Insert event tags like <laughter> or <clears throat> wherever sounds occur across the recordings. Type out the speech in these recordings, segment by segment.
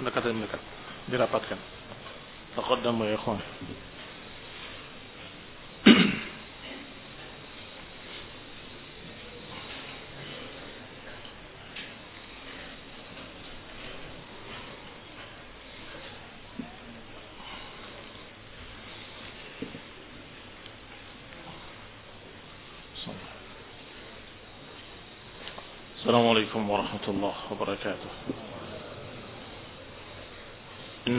ونكتب الملكات دي رابط تقدموا يا إخوان. السلام عليكم ورحمة الله وبركاته.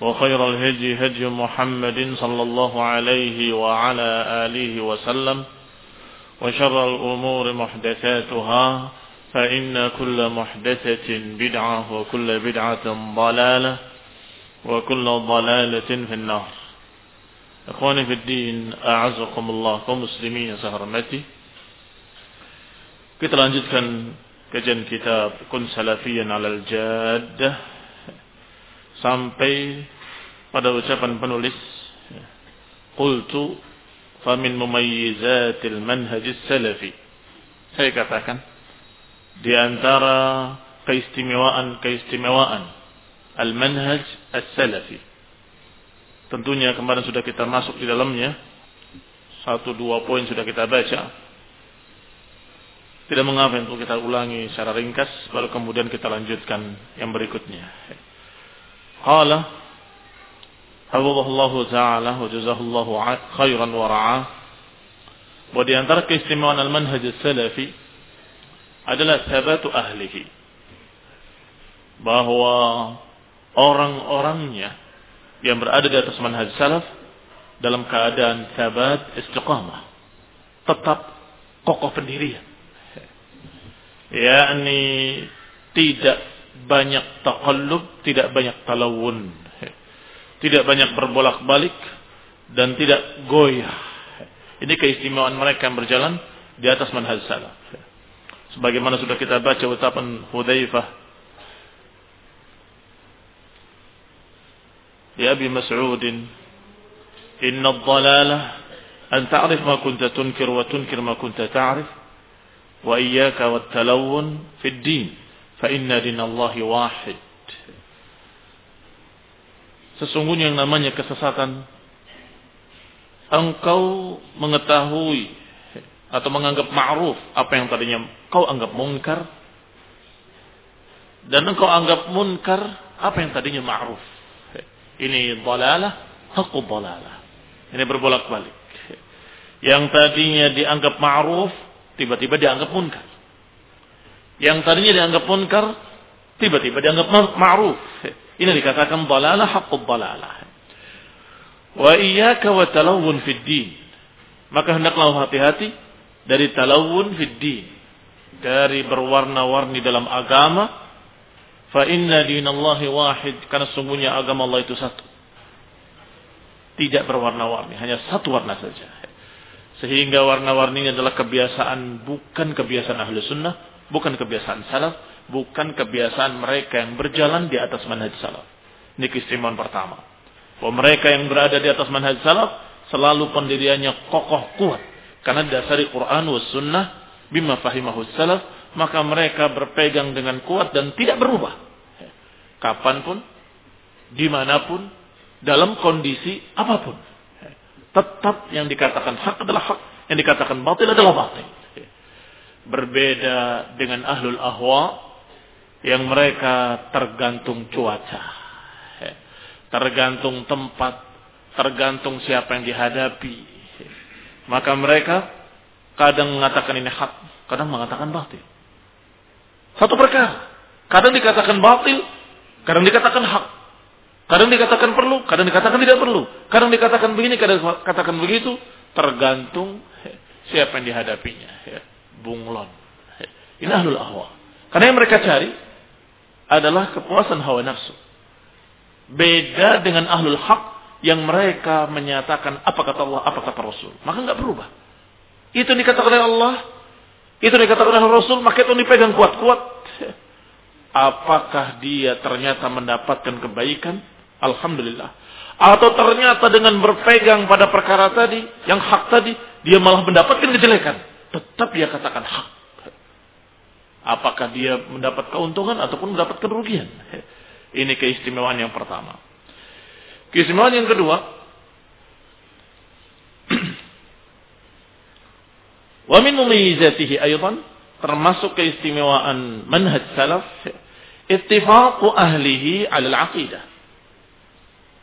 وخير الهدي هدي محمد صلى الله عليه وعلى آله وسلم وشر الأمور محدثاتها فإن كل محدثة بدعة وكل بدعة ضلالة وكل ضلالة في النار. إخواني في الدين أعزكم الله كمسلمين سهرمتي kita lanjutkan kajian kitab Kun Salafiyan alal Jaddah. Sampai pada ucapan penulis qultu famin mumayyizatil manhaj salafi saya katakan di antara keistimewaan-keistimewaan al-manhaj as-salafi. Tentunya kemarin sudah kita masuk di dalamnya. Satu dua poin sudah kita baca. Tidak mengapa untuk kita ulangi secara ringkas baru kemudian kita lanjutkan yang berikutnya Qala Hafizahullahu ta'ala wa jazahullahu khairan wa ra'ah. Wa di antara keistimewaan al-manhaj salafi adalah sabatu ahlihi. Bahwa orang-orangnya yang berada di atas manhaj salaf dalam keadaan sabat istiqamah. Tetap kokoh pendirian. yakni tidak banyak takallub, tidak banyak talawun. Tidak banyak berbolak-balik dan tidak goyah. Ini keistimewaan mereka yang berjalan di atas manhaj salaf. Sebagaimana sudah kita baca ucapan Hudzaifah Ya Abi Mas'ud Inna dhalalah an ta'rif ma kunta tunkir wa tunkir ma kunta ta'rif wa iyyaka wat talawun fa inna dinallahi wahid. Sesungguhnya yang namanya kesesatan engkau mengetahui atau menganggap ma'ruf apa yang tadinya kau anggap mungkar dan engkau anggap munkar apa yang tadinya ma'ruf. Ini dalalah, haqqu dalalah. Ini berbolak-balik. Yang tadinya dianggap ma'ruf tiba-tiba dianggap munkar yang tadinya dianggap munkar tiba-tiba dianggap ma'ruf. Ini dikatakan dalalah haqqud dalalah. Wa iyyaka wa talawun fid din. Maka hendaklah hati-hati dari talawun fid din. Dari berwarna-warni dalam agama Fa inna dinallahi wahid karena sungguhnya agama Allah itu satu. Tidak berwarna-warni, hanya satu warna saja. Sehingga warna-warninya adalah kebiasaan bukan kebiasaan ahlu sunnah, bukan kebiasaan salaf, bukan kebiasaan mereka yang berjalan di atas manhaj salaf. Ini keistimewaan pertama. Bahwa mereka yang berada di atas manhaj salaf selalu pendiriannya kokoh kuat. Karena dasari Quran was sunnah bima fahimahu salaf, maka mereka berpegang dengan kuat dan tidak berubah. Kapan pun, di mana pun, dalam kondisi apa pun. Tetap yang dikatakan hak adalah hak, yang dikatakan batil adalah batil. Berbeda dengan ahlul ahwa yang mereka tergantung cuaca. Tergantung tempat, tergantung siapa yang dihadapi. Maka mereka kadang mengatakan ini hak, kadang mengatakan batil. Satu perkara. Kadang dikatakan batil, kadang dikatakan hak. Kadang dikatakan perlu, kadang dikatakan tidak perlu. Kadang dikatakan begini, kadang dikatakan begitu. Tergantung siapa yang dihadapinya. Bunglon. Ini ahlul ahwa. Karena yang mereka cari adalah kepuasan hawa nafsu. Beda dengan ahlul hak yang mereka menyatakan apa kata Allah, apa kata Rasul. Maka nggak berubah. Itu dikatakan oleh Allah, itu dikatakan oleh Rasul, maka itu dipegang kuat-kuat. Apakah dia ternyata mendapatkan kebaikan? Alhamdulillah. Atau ternyata dengan berpegang pada perkara tadi, yang hak tadi, dia malah mendapatkan kejelekan. Tetap dia katakan hak. Apakah dia mendapat keuntungan ataupun mendapat kerugian? Ini keistimewaan yang pertama. Keistimewaan yang kedua, <clears throat> wa min mumizatihi aydan termasuk keistimewaan manhaj salaf ittifaqu ahlihi 'ala al-'aqidah.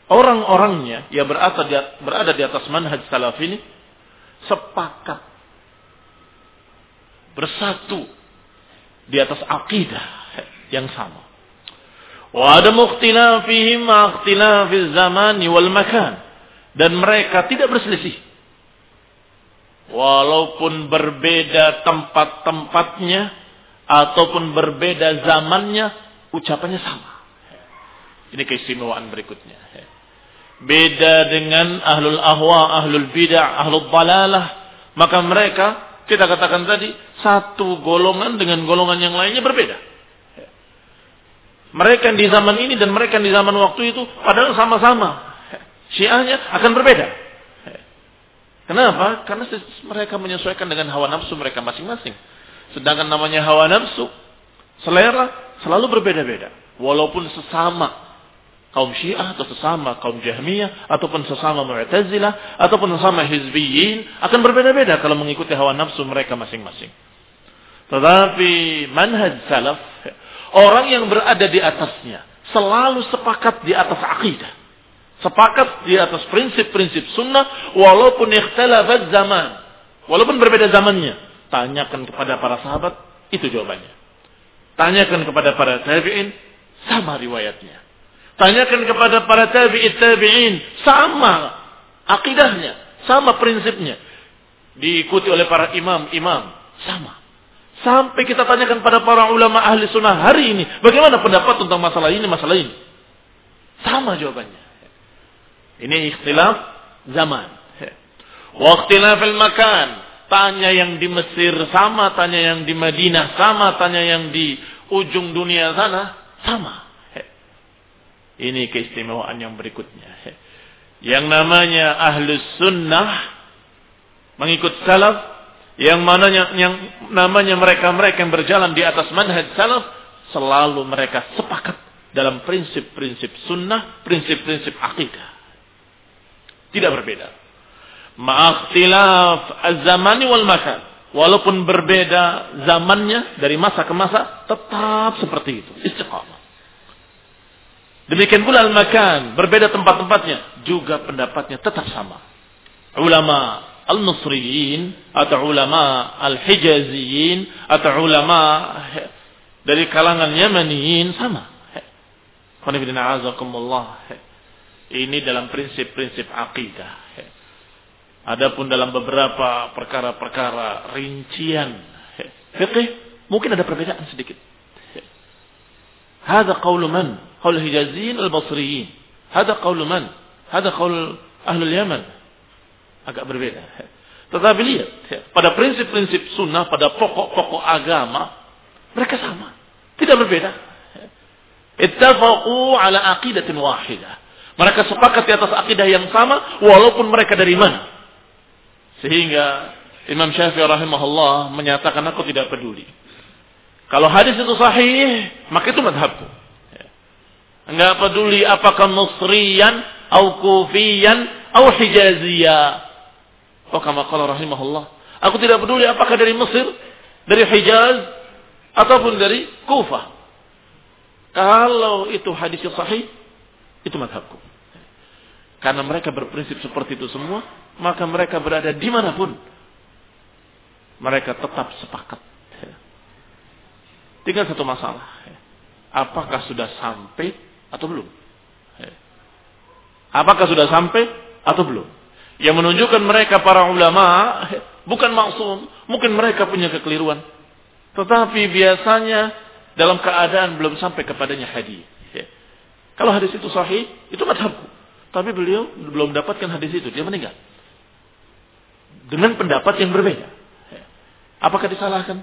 Orang-orangnya yang berada di, berada di atas manhaj salaf ini sepakat bersatu di atas akidah yang sama. Wa ada mukhtilafihim ma ikhtilafiz zamani wal makan. Dan mereka tidak berselisih. Walaupun berbeda tempat-tempatnya ataupun berbeda zamannya, ucapannya sama. Ini keistimewaan berikutnya. Beda dengan ahlul ahwa, ahlul bidah, ahlul balalah. Maka mereka, kita katakan tadi, satu golongan dengan golongan yang lainnya berbeda. Mereka di zaman ini dan mereka di zaman waktu itu padahal sama-sama. Syiahnya akan berbeda. Kenapa? Karena mereka menyesuaikan dengan hawa nafsu mereka masing-masing. Sedangkan namanya hawa nafsu, selera selalu berbeda-beda. Walaupun sesama kaum syiah atau sesama kaum jahmiyah ataupun sesama mu'tazilah ataupun sesama hizbiyin akan berbeda-beda kalau mengikuti hawa nafsu mereka masing-masing. Tetapi manhaj salaf Orang yang berada di atasnya selalu sepakat di atas akidah. Sepakat di atas prinsip-prinsip sunnah walaupun ikhtilafat zaman. Walaupun berbeda zamannya. Tanyakan kepada para sahabat, itu jawabannya. Tanyakan kepada para tabi'in, sama riwayatnya. Tanyakan kepada para tabi'in tabi'in, sama akidahnya, sama prinsipnya. Diikuti oleh para imam-imam, sama. Sampai kita tanyakan pada para ulama ahli sunnah hari ini. Bagaimana pendapat tentang masalah ini, masalah ini. Sama jawabannya. Ini ikhtilaf zaman. Waktilaf makan. Tanya yang di Mesir sama, tanya yang di Madinah sama, tanya yang di ujung dunia sana sama. Ini keistimewaan yang berikutnya. Yang namanya ahli sunnah mengikut salaf yang mananya yang namanya mereka-mereka yang berjalan di atas manhaj salaf selalu mereka sepakat dalam prinsip-prinsip sunnah, prinsip-prinsip akidah. Tidak berbeda. Ma'akhtilaf az-zamani wal makan. Walaupun berbeda zamannya dari masa ke masa, tetap seperti itu. Istiqamah. Demikian pula al-makan, berbeda tempat-tempatnya, juga pendapatnya tetap sama. Ulama al-Nusriyin atau ulama al-Hijaziyin atau ulama dari kalangan Yamaniyin sama. Ini dalam prinsip-prinsip akidah. Adapun dalam beberapa perkara-perkara rincian fikih mungkin ada perbedaan sedikit. Hada qawlu man قول Hijazin al-Basriyin. Hada من؟ هذا Hada أهل اليمن Yaman. Agak berbeda. Tetapi lihat, pada prinsip-prinsip sunnah, pada pokok-pokok agama, mereka sama. Tidak berbeda. Ittafaqu ala aqidatin wahidah. Mereka sepakat di atas akidah yang sama, walaupun mereka dari mana. Sehingga Imam Syafi'i rahimahullah menyatakan aku tidak peduli. Kalau hadis itu sahih, maka itu madhabku. Enggak peduli apakah Musriyan, atau Kufiyan, atau Hijaziya. Oh kama qala rahimahullah. Aku tidak peduli apakah dari Mesir, dari Hijaz, ataupun dari Kufah. Kalau itu hadis yang sahih, itu madhabku. Karena mereka berprinsip seperti itu semua, maka mereka berada di mana pun. Mereka tetap sepakat Tinggal satu masalah. Apakah sudah sampai atau belum? Apakah sudah sampai atau belum? Yang menunjukkan mereka para ulama bukan maksum. Mungkin mereka punya kekeliruan. Tetapi biasanya dalam keadaan belum sampai kepadanya hadis. Kalau hadis itu sahih, itu madhabku. Tapi beliau belum dapatkan hadis itu, dia meninggal. Dengan pendapat yang berbeda. Apakah disalahkan?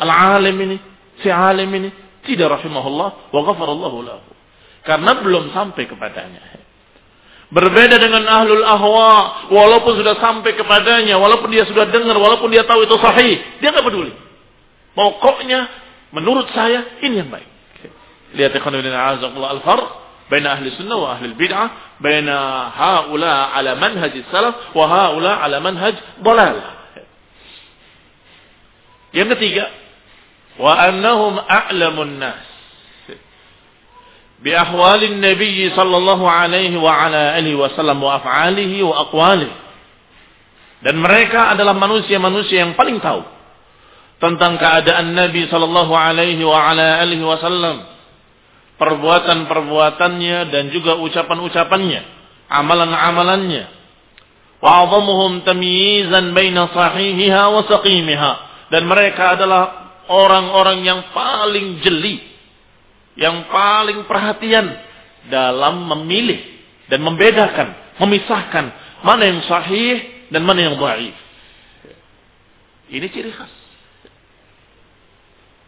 Al-alim ini, si alim ini, tidak rahimahullah wa ghafarallahu lahu. Karena belum sampai kepadanya. Berbeda dengan ahlul ahwa, walaupun sudah sampai kepadanya, walaupun dia sudah dengar, walaupun dia tahu itu sahih, dia nggak peduli. Pokoknya, menurut saya, ini yang baik. Lihat ikhwan ibn al-farq baina ahli sunnah wa ahli bid'ah, baina haula ala manhaj salaf wa haula ala manhaj dalalah. Yang ketiga, wa annahum a'lamun nas. Bi ahwalin nabiy sallallahu alaihi wa ala alihi wasallam wa af'alihi wa aqwalihi. Dan mereka adalah manusia-manusia yang paling tahu tentang keadaan Nabi sallallahu alaihi wa ala alihi wasallam perbuatan-perbuatannya dan juga ucapan-ucapannya amalan-amalannya. Wa tamyizan baina sahihiha wa saqimiha. Dan mereka adalah orang-orang yang paling jeli, yang paling perhatian dalam memilih dan membedakan, memisahkan mana yang sahih dan mana yang dhaif. Ini ciri khas.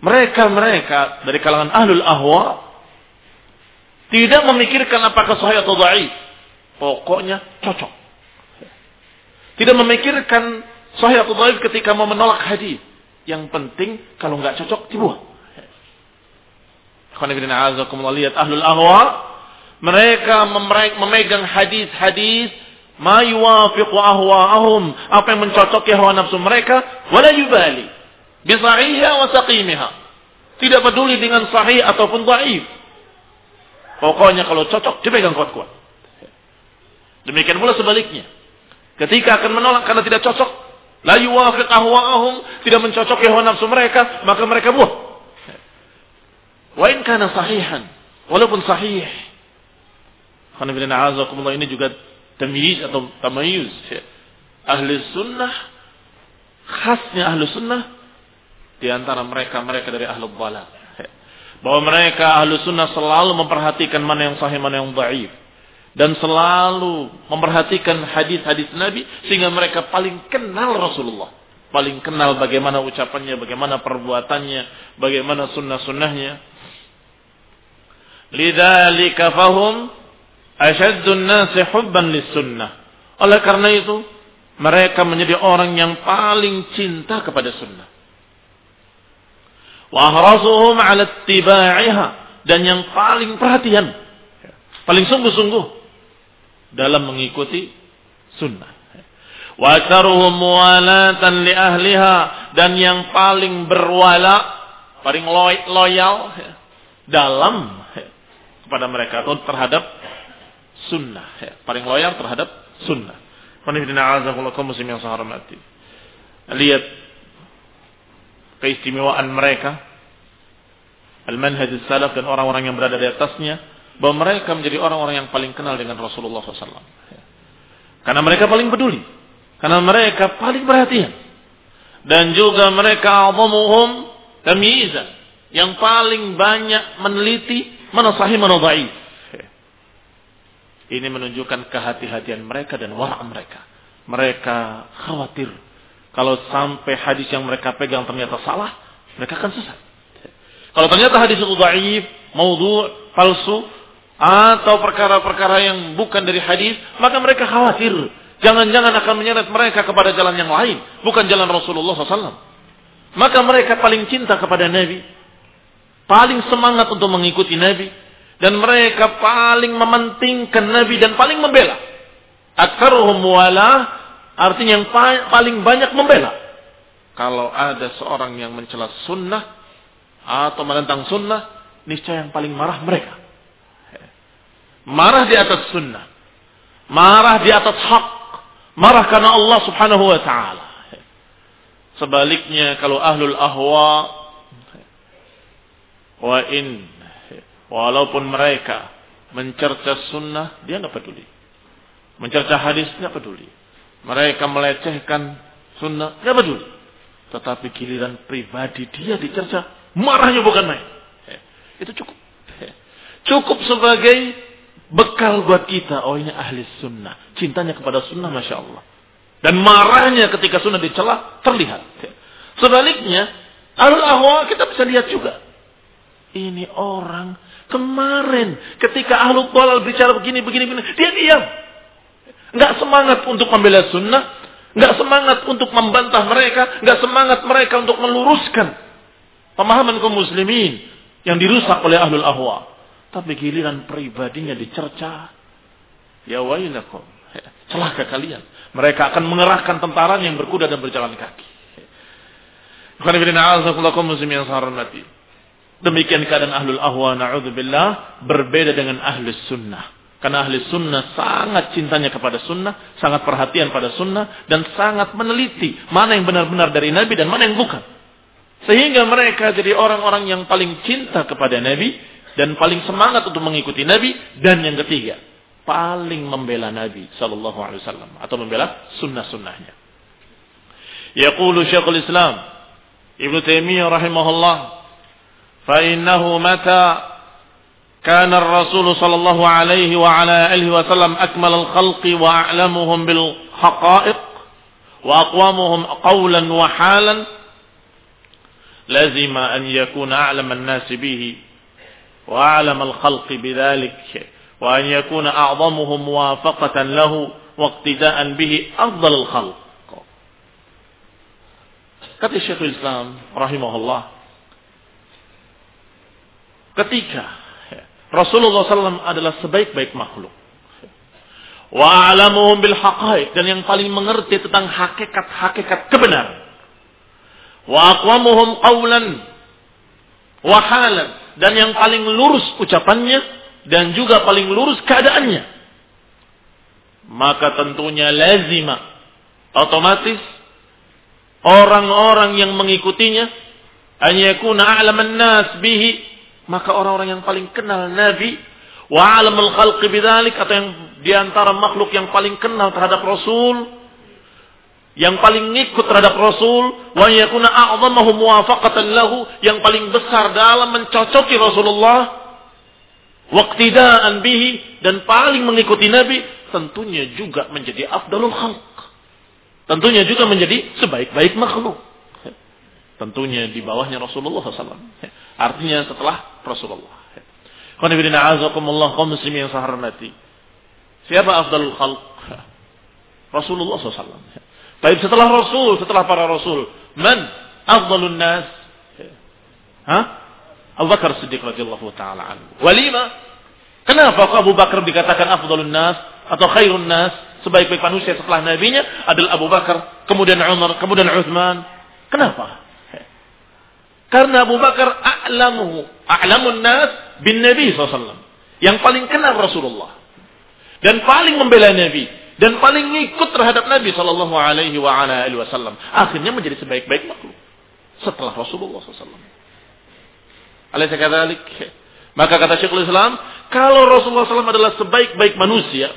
Mereka-mereka dari kalangan ahlul ahwa tidak memikirkan apakah sahih atau dhaif. Pokoknya cocok. Tidak memikirkan sahih atau dhaif ketika mau menolak hadis. Yang penting kalau nggak cocok dibuang. lihat ahlul ahwa mereka memegang hadis-hadis ma yuwafiqu ahwa'ahum. Apa yang mencocoki hawa nafsu mereka? Wala yubali bi wa saqimiha. Tidak peduli dengan sahih ataupun dhaif. Pokoknya kalau cocok dipegang kuat-kuat. Demikian pula sebaliknya. Ketika akan menolak karena tidak cocok La yuwafiq ahwa'ahum, tidak mencocoki hawa nafsu mereka, maka mereka buah. Wa in kana sahihan, walaupun sahih. Alhamdulillah ini juga tamyiz atau tamayuz. Ahli sunnah, khasnya ahli sunnah, di antara mereka-mereka dari ahli balal. Bahwa mereka ahli sunnah selalu memperhatikan mana yang sahih, mana yang dhaif dan selalu memperhatikan hadis-hadis Nabi sehingga mereka paling kenal Rasulullah, paling kenal bagaimana ucapannya, bagaimana perbuatannya, bagaimana sunnah-sunnahnya. Lidzalika fahum asyaddun nasi hubban lis-sunnah. Oleh karena itu, mereka menjadi orang yang paling cinta kepada sunnah. Wa ahrasuhum 'ala dan yang paling perhatian, paling sungguh-sungguh dalam mengikuti sunnah. Wa taruhum muwalatan li ahliha dan yang paling berwala, paling loyal dalam kepada mereka atau terhadap sunnah, paling loyal terhadap sunnah. Qanifidina azakullah kaum muslim yang saya hormati. Lihat keistimewaan mereka al-manhaj salaf dan orang-orang yang berada di atasnya bahwa mereka menjadi orang-orang yang paling kenal dengan Rasulullah SAW. Karena mereka paling peduli. Karena mereka paling perhatian. Dan juga mereka azamuhum tamyizan. yang paling banyak meneliti mana sahih mana dhaif. Ini menunjukkan kehati-hatian mereka dan wara' mereka. Mereka khawatir kalau sampai hadis yang mereka pegang ternyata salah, mereka akan sesat. Kalau ternyata hadis itu dhaif, maudhu, palsu, atau perkara-perkara yang bukan dari hadis, maka mereka khawatir. Jangan-jangan akan menyeret mereka kepada jalan yang lain, bukan jalan Rasulullah SAW. Maka mereka paling cinta kepada Nabi, paling semangat untuk mengikuti Nabi, dan mereka paling mementingkan Nabi dan paling membela. Aksaruhum wala artinya yang paling banyak membela. Kalau ada seorang yang mencela sunnah atau menentang sunnah, niscaya yang paling marah mereka. Marah di atas sunnah. Marah di atas hak. Marah karena Allah subhanahu wa ta'ala. Sebaliknya kalau ahlul ahwa wa in walaupun mereka mencerca sunnah dia nggak peduli mencerca hadis nggak peduli mereka melecehkan sunnah nggak peduli tetapi giliran pribadi dia dicerca marahnya bukan main. Itu cukup. Cukup sebagai bekal buat kita. Oh ini ahli sunnah. Cintanya kepada sunnah Masya Allah. Dan marahnya ketika sunnah dicela terlihat. Sebaliknya, alul ahwa kita bisa lihat juga. Ini orang kemarin ketika ahlu balal bicara begini, begini, begini. Dia diam. Nggak semangat untuk membela sunnah. Nggak semangat untuk membantah mereka. Nggak semangat mereka untuk meluruskan Pemahaman kaum muslimin yang dirusak oleh ahlul ahwa. Tapi giliran pribadinya dicerca. Ya wailakum. Celaka kalian. Mereka akan mengerahkan tentara yang berkuda dan berjalan kaki. Demikian keadaan ahlul ahwa na'udzubillah berbeda dengan ahlus sunnah. Karena ahli sunnah sangat cintanya kepada sunnah, sangat perhatian pada sunnah, dan sangat meneliti mana yang benar-benar dari Nabi dan mana yang bukan. Sehingga mereka jadi orang-orang yang paling cinta kepada Nabi dan paling semangat untuk mengikuti Nabi dan yang ketiga paling membela Nabi sallallahu alaihi wasallam atau membela sunnah-sunnahnya. Yaqulu Syekhul Islam Ibnu Taimiyah rahimahullah fa innahu mata كان الرسول صلى الله عليه وعلى آله وسلم أكمل الخلق وأعلمهم بالحقائق وأقوامهم قولا وحالا لزم أن يكون أعلم الناس به وأعلم الخلق بذلك وأن يكون أعظمهم موافقة له واقتداء به أفضل الخلق kata Syekhul Islam rahimahullah ketika Rasulullah SAW adalah sebaik-baik makhluk wa alamuhum bil haqaiq dan yang paling mengerti tentang hakikat-hakikat kebenaran wa aqwamuhum qawlan wa halan dan yang paling lurus ucapannya dan juga paling lurus keadaannya. Maka tentunya lazima otomatis orang-orang yang mengikutinya an yakuna a'laman nas bihi maka orang-orang yang paling kenal nabi wa alamul khalqi bidzalik atau yang di antara makhluk yang paling kenal terhadap rasul yang paling ngikut terhadap Rasul wa yakuna a'zamahu muwafaqatan lahu yang paling besar dalam mencocoki Rasulullah waqtidaan bihi dan paling mengikuti Nabi tentunya juga menjadi afdalul khalq tentunya juga menjadi sebaik-baik makhluk tentunya di bawahnya Rasulullah SAW artinya setelah Rasulullah kaum muslimin yang saya hormati siapa afdalul khalq Rasulullah SAW Baik setelah Rasul, setelah para Rasul, man afdalun nas? Hah? Abu Bakar Siddiq radhiyallahu taala. Walima? Kenapa Abu Bakar dikatakan afdalun nas atau khairun nas? Sebaik-baik manusia setelah nabinya adalah Abu Bakar, kemudian Umar, kemudian Uthman. Kenapa? Karena Abu Bakar a'lamuhu, a'lamun nas bin Nabi SAW. Yang paling kenal Rasulullah. Dan paling membela Nabi dan paling ngikut terhadap Nabi Shallallahu Alaihi Wasallam. Akhirnya menjadi sebaik-baik makhluk setelah Rasulullah SAW. Kadzalik? Maka kata Syekhul Islam, kalau Rasulullah SAW adalah sebaik-baik manusia,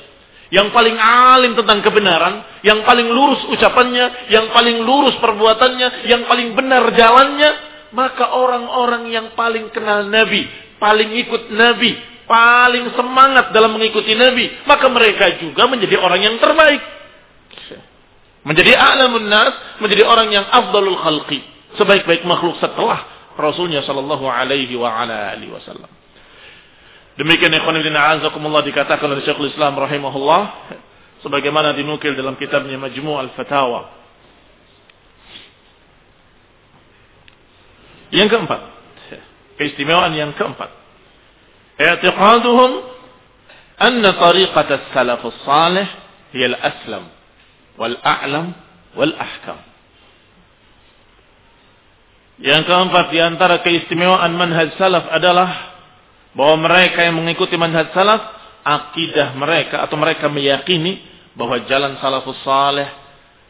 yang paling alim tentang kebenaran, yang paling lurus ucapannya, yang paling lurus perbuatannya, yang paling benar jalannya, maka orang-orang yang paling kenal Nabi, paling ikut Nabi, paling semangat dalam mengikuti Nabi, maka mereka juga menjadi orang yang terbaik. Menjadi a'lamun nas, menjadi orang yang afdalul khalqi, sebaik-baik makhluk setelah Rasulnya sallallahu alaihi wa ala alihi wasallam. Demikian ikhwan ibn a'azakumullah dikatakan oleh Syekhul Islam rahimahullah sebagaimana dinukil dalam kitabnya Majmu' al-Fatawa. Yang keempat, keistimewaan yang keempat. Tariqat hiya al-aslam. Yang keempat di antara keistimewaan manhaj salaf adalah bahwa mereka yang mengikuti manhaj salaf, akidah mereka atau mereka meyakini bahwa jalan salafus saleh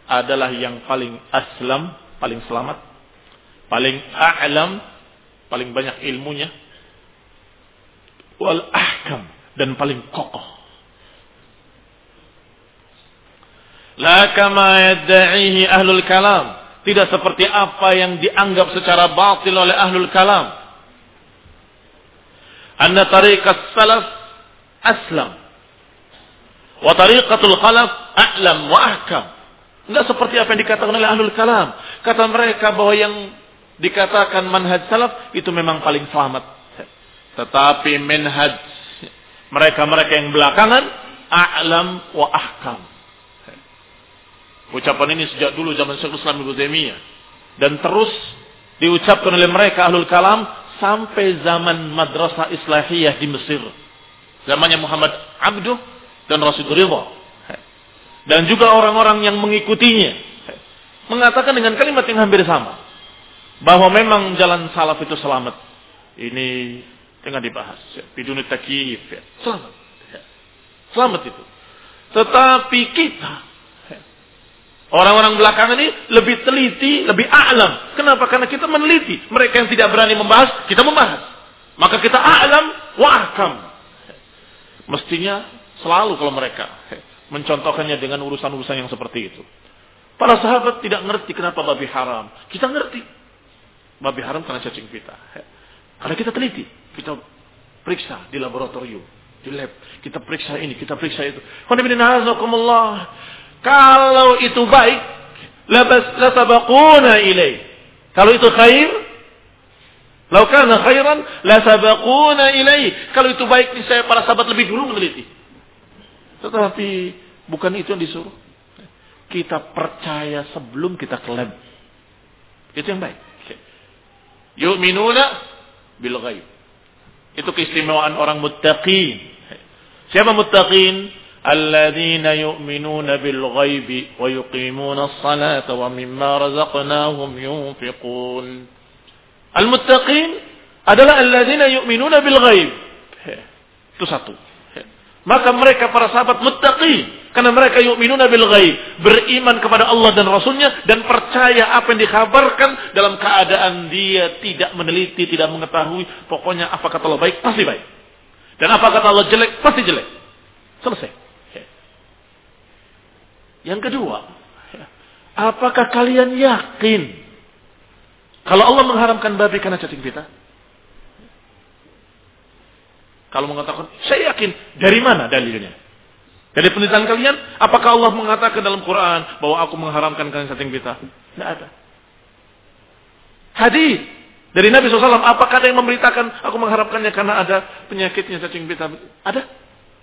adalah yang paling aslam, paling selamat, paling a'lam, paling banyak ilmunya, wal ahkam dan paling kokoh. La kama yadda'ihi ahlul kalam. Tidak seperti apa yang dianggap secara batil oleh ahlul kalam anna tariqat salaf aslam wa tariqatul khalaf a'lam wa ahkam. Enggak seperti apa yang dikatakan oleh ahlul kalam. Kata mereka bahwa yang dikatakan manhaj salaf itu memang paling selamat. Tetapi manhaj mereka-mereka yang belakangan a'lam wa ahkam. Ucapan ini sejak dulu zaman Syekhul Islam Ibnu Taimiyah dan terus diucapkan oleh mereka ahlul kalam sampai zaman madrasah islahiyah di Mesir. Zamannya Muhammad Abduh dan Rasul Ridha. Dan juga orang-orang yang mengikutinya. Mengatakan dengan kalimat yang hampir sama. Bahwa memang jalan salaf itu selamat. Ini tengah dibahas. Biduni takif. Selamat. Selamat itu. Tetapi kita Orang-orang belakangan ini lebih teliti, lebih a'lam. Kenapa? Karena kita meneliti. Mereka yang tidak berani membahas, kita membahas. Maka kita a'lam wa. Mestinya selalu kalau mereka mencontohkannya dengan urusan-urusan yang seperti itu. Para sahabat tidak ngerti kenapa babi haram. Kita ngerti. Babi haram karena cacing pita. Karena kita teliti. Kita periksa di laboratorium. Di lab. Kita periksa ini, kita periksa itu. Kalau itu baik, lasabaquna ilaih. Kalau itu khair, lau kana khairan lasabaquna ilaih. Kalau itu baik, saya para sahabat lebih dulu meneliti. Tetapi bukan itu yang disuruh. Kita percaya sebelum kita klaim. Itu yang baik. Yu'minuna bil ghaib. Itu keistimewaan orang muttaqin. Siapa muttaqin? Alladzina yu'minuna bil ghaibi wa yuqimuna as-salata wa mimma razaqnahum yunfiqun. Al muttaqin adalah alladzina yu'minuna bil ghaib. Itu satu. Maka mereka para sahabat muttaqin karena mereka yu'minuna bil ghaib, beriman kepada Allah dan Rasulnya dan percaya apa yang dikabarkan dalam keadaan dia tidak meneliti, tidak mengetahui, pokoknya apa kata Allah baik pasti baik. Dan apa kata Allah jelek pasti jelek. Selesai. Yang kedua, apakah kalian yakin kalau Allah mengharamkan babi karena cacing pita? Kalau mengatakan, saya yakin, dari mana dalilnya? Dari penelitian kalian, apakah Allah mengatakan dalam Quran bahwa aku mengharamkan karena cacing pita? Tidak ada. Hadis dari Nabi SAW, apakah ada yang memberitakan aku mengharapkannya karena ada penyakitnya cacing pita? Ada?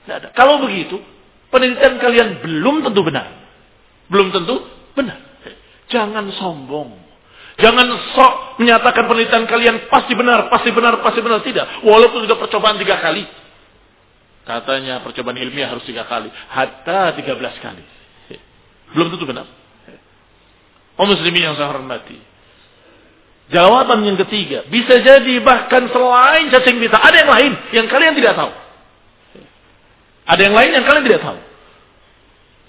Tidak ada. Kalau begitu, penelitian kalian belum tentu benar. Belum tentu benar. Jangan sombong. Jangan sok menyatakan penelitian kalian pasti benar, pasti benar, pasti benar. Tidak. Walaupun sudah percobaan tiga kali. Katanya percobaan ilmiah harus tiga kali. Hatta tiga belas kali. Belum tentu benar. Oh muslimin yang saya hormati. Jawaban yang ketiga. Bisa jadi bahkan selain cacing pita. Ada yang lain yang kalian tidak tahu. Ada yang lain yang kalian tidak tahu.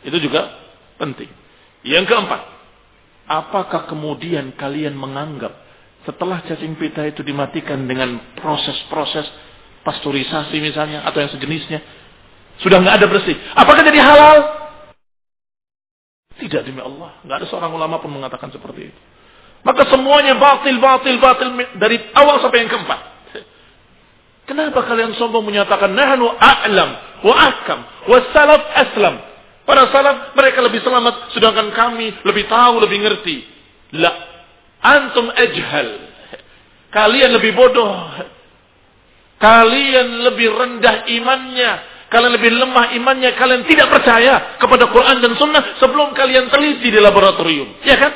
Itu juga Penting. Yang keempat, apakah kemudian kalian menganggap setelah cacing pita itu dimatikan dengan proses-proses pasteurisasi misalnya atau yang sejenisnya, sudah nggak ada bersih, apakah jadi halal? Tidak demi Allah, nggak ada seorang ulama pun mengatakan seperti itu. Maka semuanya batil, batil, batil dari awal sampai yang keempat. Kenapa kalian sombong menyatakan nahnu a'lam wa ahkam wa salaf aslam? Para salaf mereka lebih selamat sedangkan kami lebih tahu, lebih ngerti. La antum ajhal. Kalian lebih bodoh. Kalian lebih rendah imannya. Kalian lebih lemah imannya. Kalian tidak percaya kepada Quran dan Sunnah sebelum kalian teliti di laboratorium. Ya kan?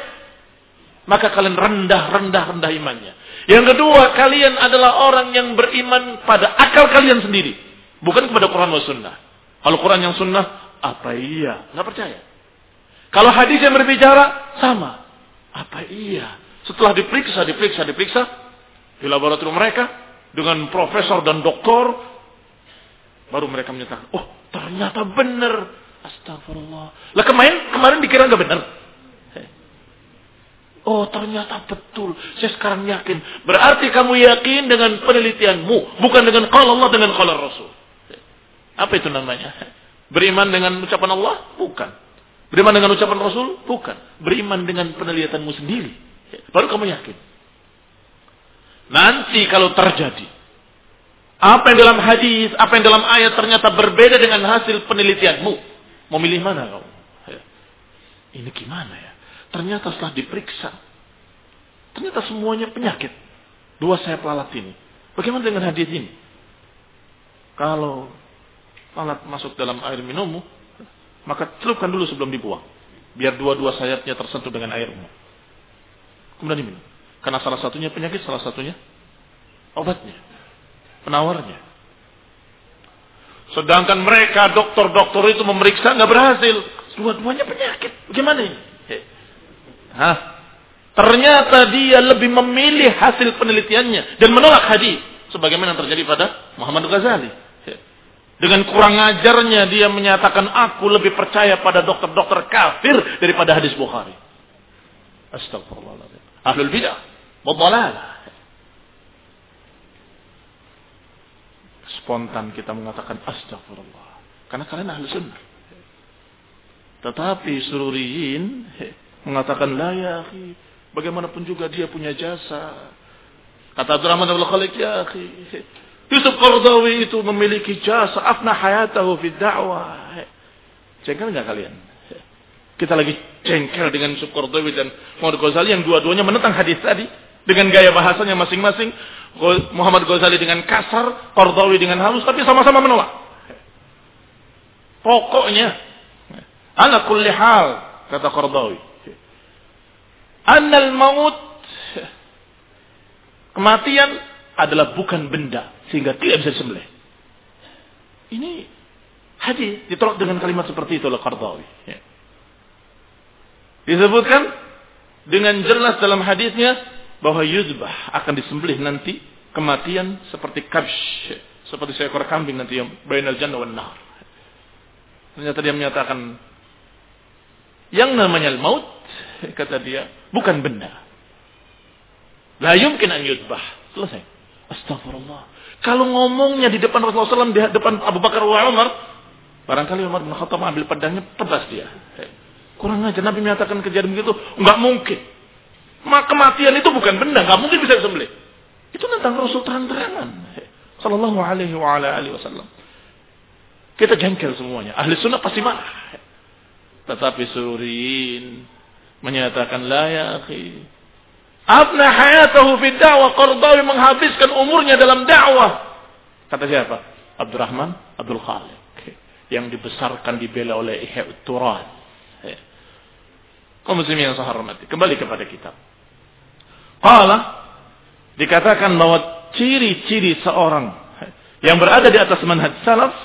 Maka kalian rendah, rendah, rendah imannya. Yang kedua, kalian adalah orang yang beriman pada akal kalian sendiri. Bukan kepada Quran dan Sunnah. Kalau Quran yang Sunnah, apa iya? Nggak percaya. Kalau hadis yang berbicara, sama. Apa iya? Setelah diperiksa, diperiksa, diperiksa, di laboratorium mereka, dengan profesor dan doktor, baru mereka menyatakan, oh ternyata benar. Astagfirullah. Lah kemarin, kemarin dikira nggak benar. Oh ternyata betul. Saya sekarang yakin. Berarti kamu yakin dengan penelitianmu. Bukan dengan kalau Allah dengan kalau Rasul. Apa itu namanya? Beriman dengan ucapan Allah? Bukan. Beriman dengan ucapan Rasul? Bukan. Beriman dengan penelitianmu sendiri. Baru kamu yakin. Nanti kalau terjadi. Apa yang dalam hadis, apa yang dalam ayat ternyata berbeda dengan hasil penelitianmu. Mau milih mana kamu? Ini gimana ya? Ternyata setelah diperiksa, ternyata semuanya penyakit. Dua sayap lalat ini. Bagaimana dengan hadis ini? Kalau lalat masuk dalam air minummu, maka celupkan dulu sebelum dibuang. Biar dua-dua sayapnya tersentuh dengan airmu. Kemudian diminum. Karena salah satunya penyakit, salah satunya obatnya, penawarnya. Sedangkan mereka dokter-dokter itu memeriksa nggak berhasil. Dua-duanya penyakit. Bagaimana ini? Hah? Ternyata dia lebih memilih hasil penelitiannya dan menolak hadis sebagaimana yang terjadi pada Muhammad Ghazali. Dengan kurang ajarnya dia menyatakan aku lebih percaya pada dokter-dokter kafir daripada hadis Bukhari. Astagfirullahaladzim. Ahlul bidah. Wadalalah. Spontan kita mengatakan astagfirullah. Karena kalian ahli sunnah. Tetapi sururiyin mengatakan la ya akhi, bagaimanapun juga dia punya jasa. Kata Abdurrahman bin Khalid ya akhi, Yusuf Qardawi itu memiliki jasa afna hayatahu fi da'wah. Jengkel enggak kalian? Kita lagi jengkel dengan Yusuf Qardawi dan Muhammad Ghazali yang dua-duanya menentang hadis tadi dengan gaya bahasanya masing-masing. Muhammad Ghazali dengan kasar, Qardawi dengan halus tapi sama-sama menolak. Pokoknya ala kulli hal kata Qardawi annal maut kematian adalah bukan benda sehingga tidak bisa disembelih. Ini hadis ditolak dengan kalimat seperti itu oleh Qardawi. Ya. Disebutkan dengan jelas dalam hadisnya bahwa yuzbah akan disembelih nanti kematian seperti kabsh, seperti seekor kambing nanti yang bainal jannah wan nar. Ternyata dia menyatakan yang namanya maut kata dia bukan benda. La yumkin an yudbah. Selesai. Astagfirullah. Kalau ngomongnya di depan Rasulullah SAW, di depan Abu Bakar wa Umar, barangkali Umar bin Khattab ambil pedangnya, tebas dia. Kurang aja Nabi menyatakan kejadian begitu, nggak mungkin. Maka kematian itu bukan benda, nggak mungkin bisa disembelih. Itu tentang Rasul terang-terangan. Sallallahu alaihi wa ala alihi wasallam. Kita jengkel semuanya. Ahli sunnah pasti marah. Tetapi surin menyatakan la ya akhi. Abna hayatahu fi dakwah Qardawi menghabiskan umurnya dalam dakwah. Kata siapa? Abdurrahman Abdul Khaliq yang dibesarkan dibela oleh Ihya Turan. Kaum muslimin yang saya hormati, kembali kepada kitab. Qala dikatakan bahwa ciri-ciri seorang yang berada di atas manhaj salaf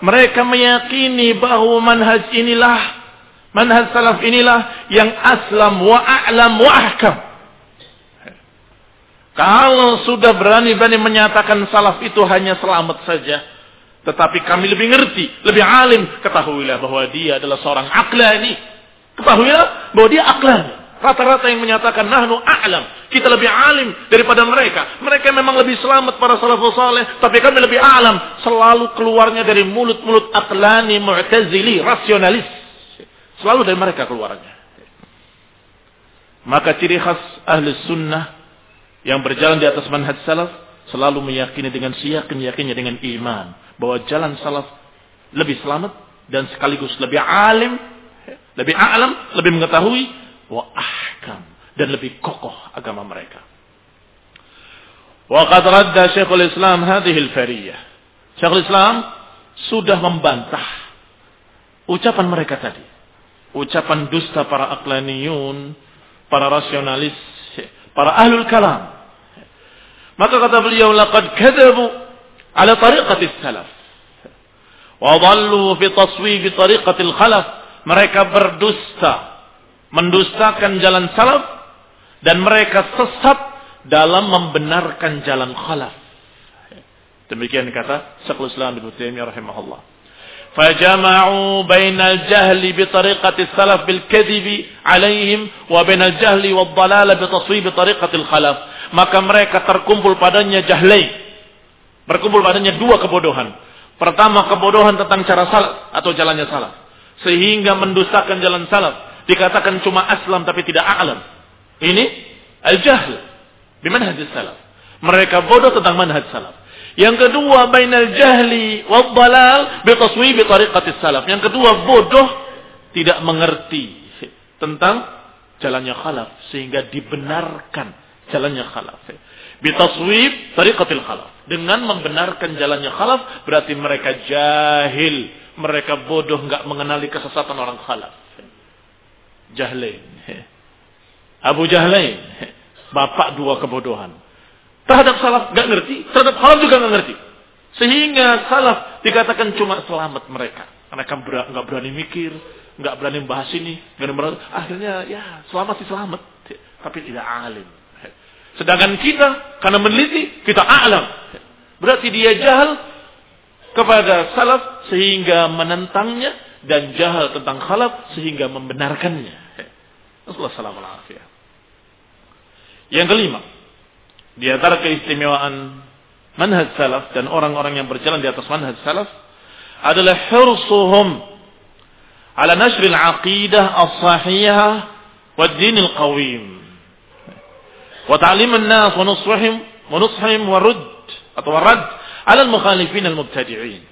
mereka meyakini bahwa manhaj inilah Manhaj salaf inilah yang aslam wa a'lam wa ahkam. Kalau sudah berani-berani menyatakan salaf itu hanya selamat saja. Tetapi kami lebih ngerti, lebih alim. Ketahuilah bahwa dia adalah seorang aklani. Ketahuilah bahwa dia aklani. Rata-rata yang menyatakan nahnu a'lam. Kita lebih alim daripada mereka. Mereka memang lebih selamat para salafus saleh. Tapi kami lebih alam. Selalu keluarnya dari mulut-mulut aklani, mu'tazili, rasionalis. Selalu dari mereka keluarnya. Maka ciri khas ahli sunnah yang berjalan di atas manhaj salaf selalu meyakini dengan siyakin-yakinnya dengan iman bahwa jalan salaf lebih selamat dan sekaligus lebih alim, lebih alam, lebih mengetahui wa ahkam dan lebih kokoh agama mereka. Wa qad radda Syekhul Islam hadhihi al-fariyah. Syekhul Islam sudah membantah ucapan mereka tadi. Ucapan dusta para aklaniyun para rasionalis, para ahlul kalam. Maka kata beliau, laqad kadzabu ala tariqati salaf. Wa dhallu fi taswib tariqati khalaf mereka berdusta, mendustakan jalan salaf, dan mereka sesat dalam membenarkan jalan khalaf. Demikian kata Syekhul Islam Ibnu Taimiyah rahimahullah. Fajama'u bainal jahli bi tariqati salaf bil kadhibi alaihim wa bainal jahli wad dalal bi taswib tariqati al khalaf. Maka mereka terkumpul padanya jahlai. Berkumpul padanya dua kebodohan. Pertama kebodohan tentang cara salaf atau jalannya salaf sehingga mendustakan jalan salaf dikatakan cuma aslam tapi tidak alam ini al-jahl bimanhaj salaf mereka bodoh tentang manhaj salaf yang kedua bainal jahli wad dalal bi taswib salaf. Yang kedua bodoh tidak mengerti tentang jalannya khalaf sehingga dibenarkan jalannya khalaf. Bi taswib tariqatil khalaf. Dengan membenarkan jalannya khalaf berarti mereka jahil, mereka bodoh nggak mengenali kesesatan orang khalaf. Jahlain. Abu Jahlain, bapak dua kebodohan. Terhadap salaf gak ngerti, terhadap khalaf juga gak ngerti. Sehingga salaf dikatakan cuma selamat mereka. Mereka nggak berani mikir, nggak berani membahas ini, gak berani akhirnya ya selamat sih selamat, tapi tidak alim. Sedangkan kita karena meneliti kita alam. Berarti dia jahal kepada salaf sehingga menentangnya dan jahal tentang khalaf sehingga membenarkannya. Assalamualaikum. Yang kelima, di antara keistimewaan manhaj salaf dan orang-orang yang berjalan di atas manhaj salaf adalah hirsuhum ala nashr al-aqidah as-sahihah wa din al-qawim wa ta'lim an-nas wa nusrihim wa nushim wa rudd atau rad ala al-mukhalifin al-mubtadi'in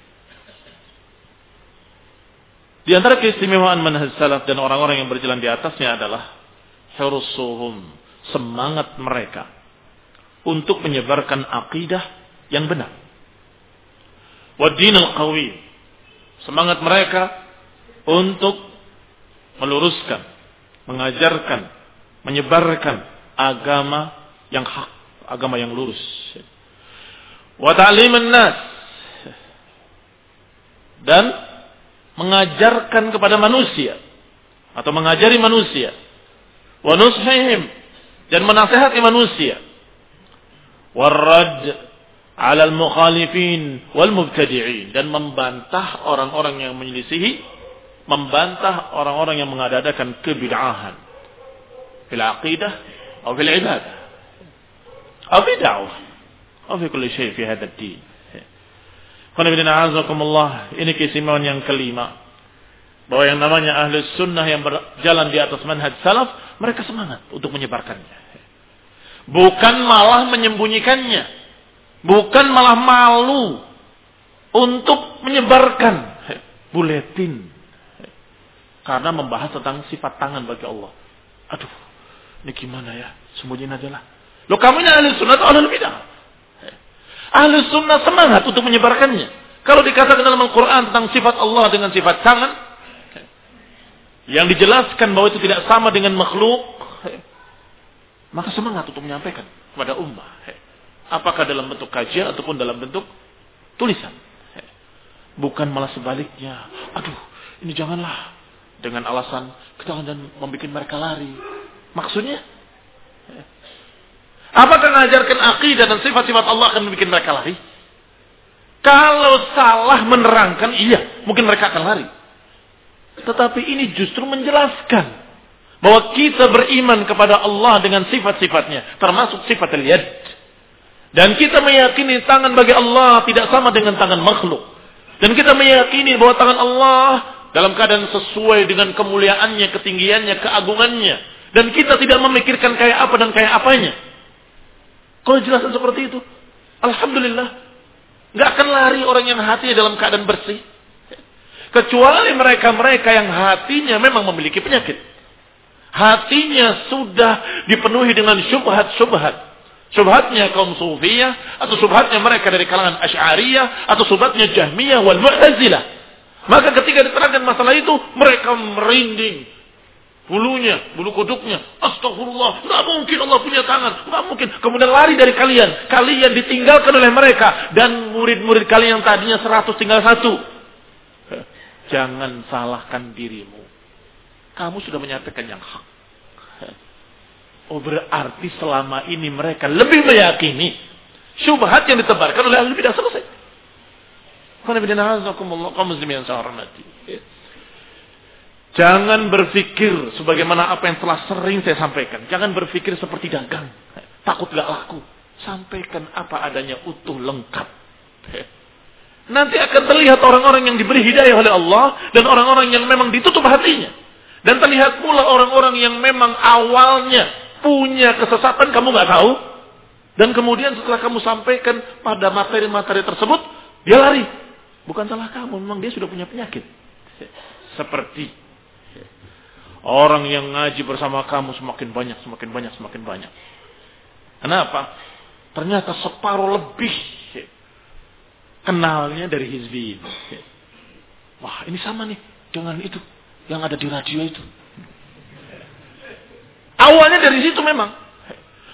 di antara keistimewaan manhaj salaf dan orang-orang yang berjalan di atasnya adalah hirsuhum semangat mereka untuk menyebarkan akidah yang benar. Wadin al-qawi. Semangat mereka untuk meluruskan, mengajarkan, menyebarkan agama yang hak, agama yang lurus. Wa ta'liman nas. Dan mengajarkan kepada manusia. Atau mengajari manusia. Wa nushihim. Dan menasehati manusia. Warad alal mukhalifin wal mubtadi'in. Dan membantah orang-orang yang menyelisihi. Membantah orang-orang yang mengadakan kebid'ahan. Fil aqidah atau fil ibadah. Atau fi atau fi kulli syai fi hadzal din ini keistimewaan yang kelima bahwa yang namanya ahli sunnah yang berjalan di atas manhaj salaf mereka semangat untuk menyebarkannya Bukan malah menyembunyikannya. Bukan malah malu untuk menyebarkan buletin. Karena membahas tentang sifat tangan bagi Allah. Aduh, ini gimana ya? Sembunyiin aja lah. Lo kamu ini ahli sunnah atau ahli bidah? Ahli sunnah semangat untuk menyebarkannya. Kalau dikatakan dalam Al-Quran tentang sifat Allah dengan sifat tangan, yang dijelaskan bahwa itu tidak sama dengan makhluk, maka semangat untuk menyampaikan kepada ummah. Apakah dalam bentuk kajian ataupun dalam bentuk tulisan. Bukan malah sebaliknya. Aduh, ini janganlah. Dengan alasan kita akan membuat mereka lari. Maksudnya? Apakah mengajarkan akidah dan sifat-sifat Allah akan membuat mereka lari? Kalau salah menerangkan, iya, mungkin mereka akan lari. Tetapi ini justru menjelaskan bahwa kita beriman kepada Allah dengan sifat-sifatnya. Termasuk sifat lihat. Dan kita meyakini tangan bagi Allah tidak sama dengan tangan makhluk. Dan kita meyakini bahwa tangan Allah dalam keadaan sesuai dengan kemuliaannya, ketinggiannya, keagungannya. Dan kita tidak memikirkan kayak apa dan kayak apanya. Kalau jelasan seperti itu, Alhamdulillah. Nggak akan lari orang yang hatinya dalam keadaan bersih. Kecuali mereka-mereka yang hatinya memang memiliki penyakit. Hatinya sudah dipenuhi dengan syubhat-syubhat. Subhatnya kaum sufiyah, atau subhatnya mereka dari kalangan asy'ariyah, atau subhatnya jahmiyah wal mu'tazilah. Maka ketika diterangkan masalah itu, mereka merinding. Bulunya, bulu kuduknya. Astagfirullah. Nggak mungkin Allah punya tangan. Nggak mungkin. Kemudian lari dari kalian. Kalian ditinggalkan oleh mereka. Dan murid-murid kalian yang tadinya seratus tinggal satu. Jangan salahkan dirimu. Kamu sudah menyatakan yang hak. Oh berarti selama ini mereka lebih meyakini. Syubhat yang ditebarkan oleh ahli bidah selesai. Kaum muslimin yang saya hormati. Jangan berpikir sebagaimana apa yang telah sering saya sampaikan. Jangan berpikir seperti dagang. Takut gak laku. Sampaikan apa adanya utuh lengkap. Nanti akan terlihat orang-orang yang diberi hidayah oleh Allah. Dan orang-orang yang memang ditutup hatinya. Dan terlihat pula orang-orang yang memang awalnya punya kesesatan kamu gak tahu. Dan kemudian setelah kamu sampaikan pada materi-materi tersebut. Dia lari. Bukan salah kamu. Memang dia sudah punya penyakit. Seperti Orang yang ngaji bersama kamu semakin banyak, semakin banyak, semakin banyak. Kenapa? Ternyata separuh lebih kenalnya dari hizbi. Wah ini sama nih dengan itu yang ada di radio itu. Awalnya dari situ memang.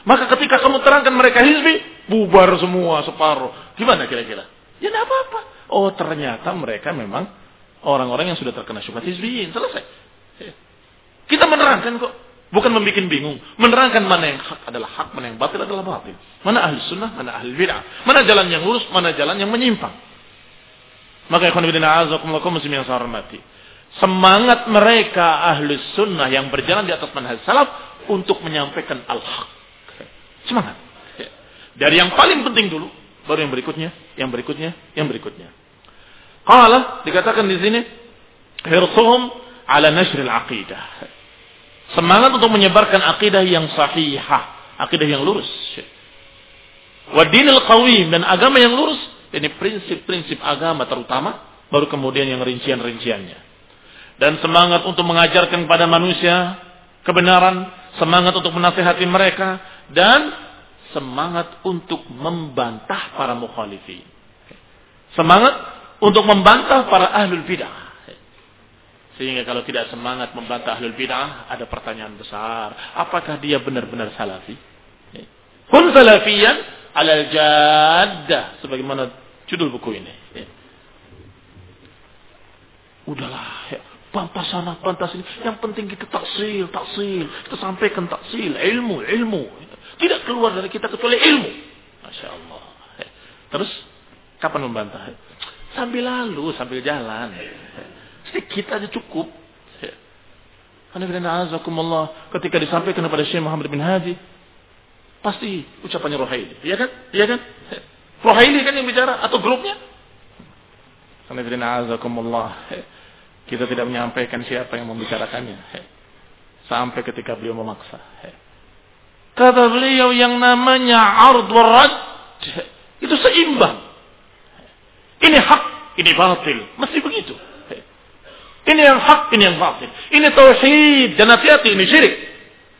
Maka ketika kamu terangkan mereka hizbi, bubar semua separuh. Gimana kira-kira? Ya tidak apa-apa. Oh ternyata mereka memang orang-orang yang sudah terkena syubhat hizbiyin. Selesai. Kita menerangkan kok. Bukan membuat bingung. Menerangkan mana yang hak adalah hak, mana yang batil adalah batil. Mana ahli sunnah, mana ahli bid'ah. Mana jalan yang lurus, mana jalan yang menyimpang. Maka ikhwan bidina azakumullah muslim yang saya hormati. Semangat mereka ahli sunnah yang berjalan di atas manhaj salaf untuk menyampaikan al-haq. Semangat. Dari yang paling penting dulu, baru yang berikutnya, yang berikutnya, yang berikutnya. Qala dikatakan di sini hirsuhum ala nashril aqidah Semangat untuk menyebarkan akidah yang sahihah, akidah yang lurus. Wadinil qawim dan agama yang lurus, ini prinsip-prinsip agama terutama, baru kemudian yang rincian-rinciannya. Dan semangat untuk mengajarkan kepada manusia kebenaran, semangat untuk menasihati mereka, dan semangat untuk membantah para mukhalifin. Semangat untuk membantah para ahlul bidah. Sehingga kalau tidak semangat membantah ahlul bid'ah, ada pertanyaan besar. Apakah dia benar-benar salafi? Kun salafiyan alal jaddah. Sebagaimana judul buku ini. Udahlah, ya. pantas sana, pantas ini. Yang penting kita taksil, taksil. Kita sampaikan taksil, ilmu, ilmu. Tidak keluar dari kita kecuali ilmu. Masya Allah. Terus, kapan membantah? Sambil lalu, sambil jalan. Sedikit aja cukup. Ketika disampaikan kepada Syekh Muhammad bin Haji, pasti ucapannya Rohaili. Iya kan? Iya kan? Rohaili kan yang bicara atau grupnya? Kita tidak menyampaikan siapa yang membicarakannya. Sampai ketika beliau memaksa. Kata beliau yang namanya ard warad itu seimbang. Ini hak, ini batil. Mesti begitu. Ini yang hak, ini yang batil. Ini tauhid dan hati-hati ini syirik.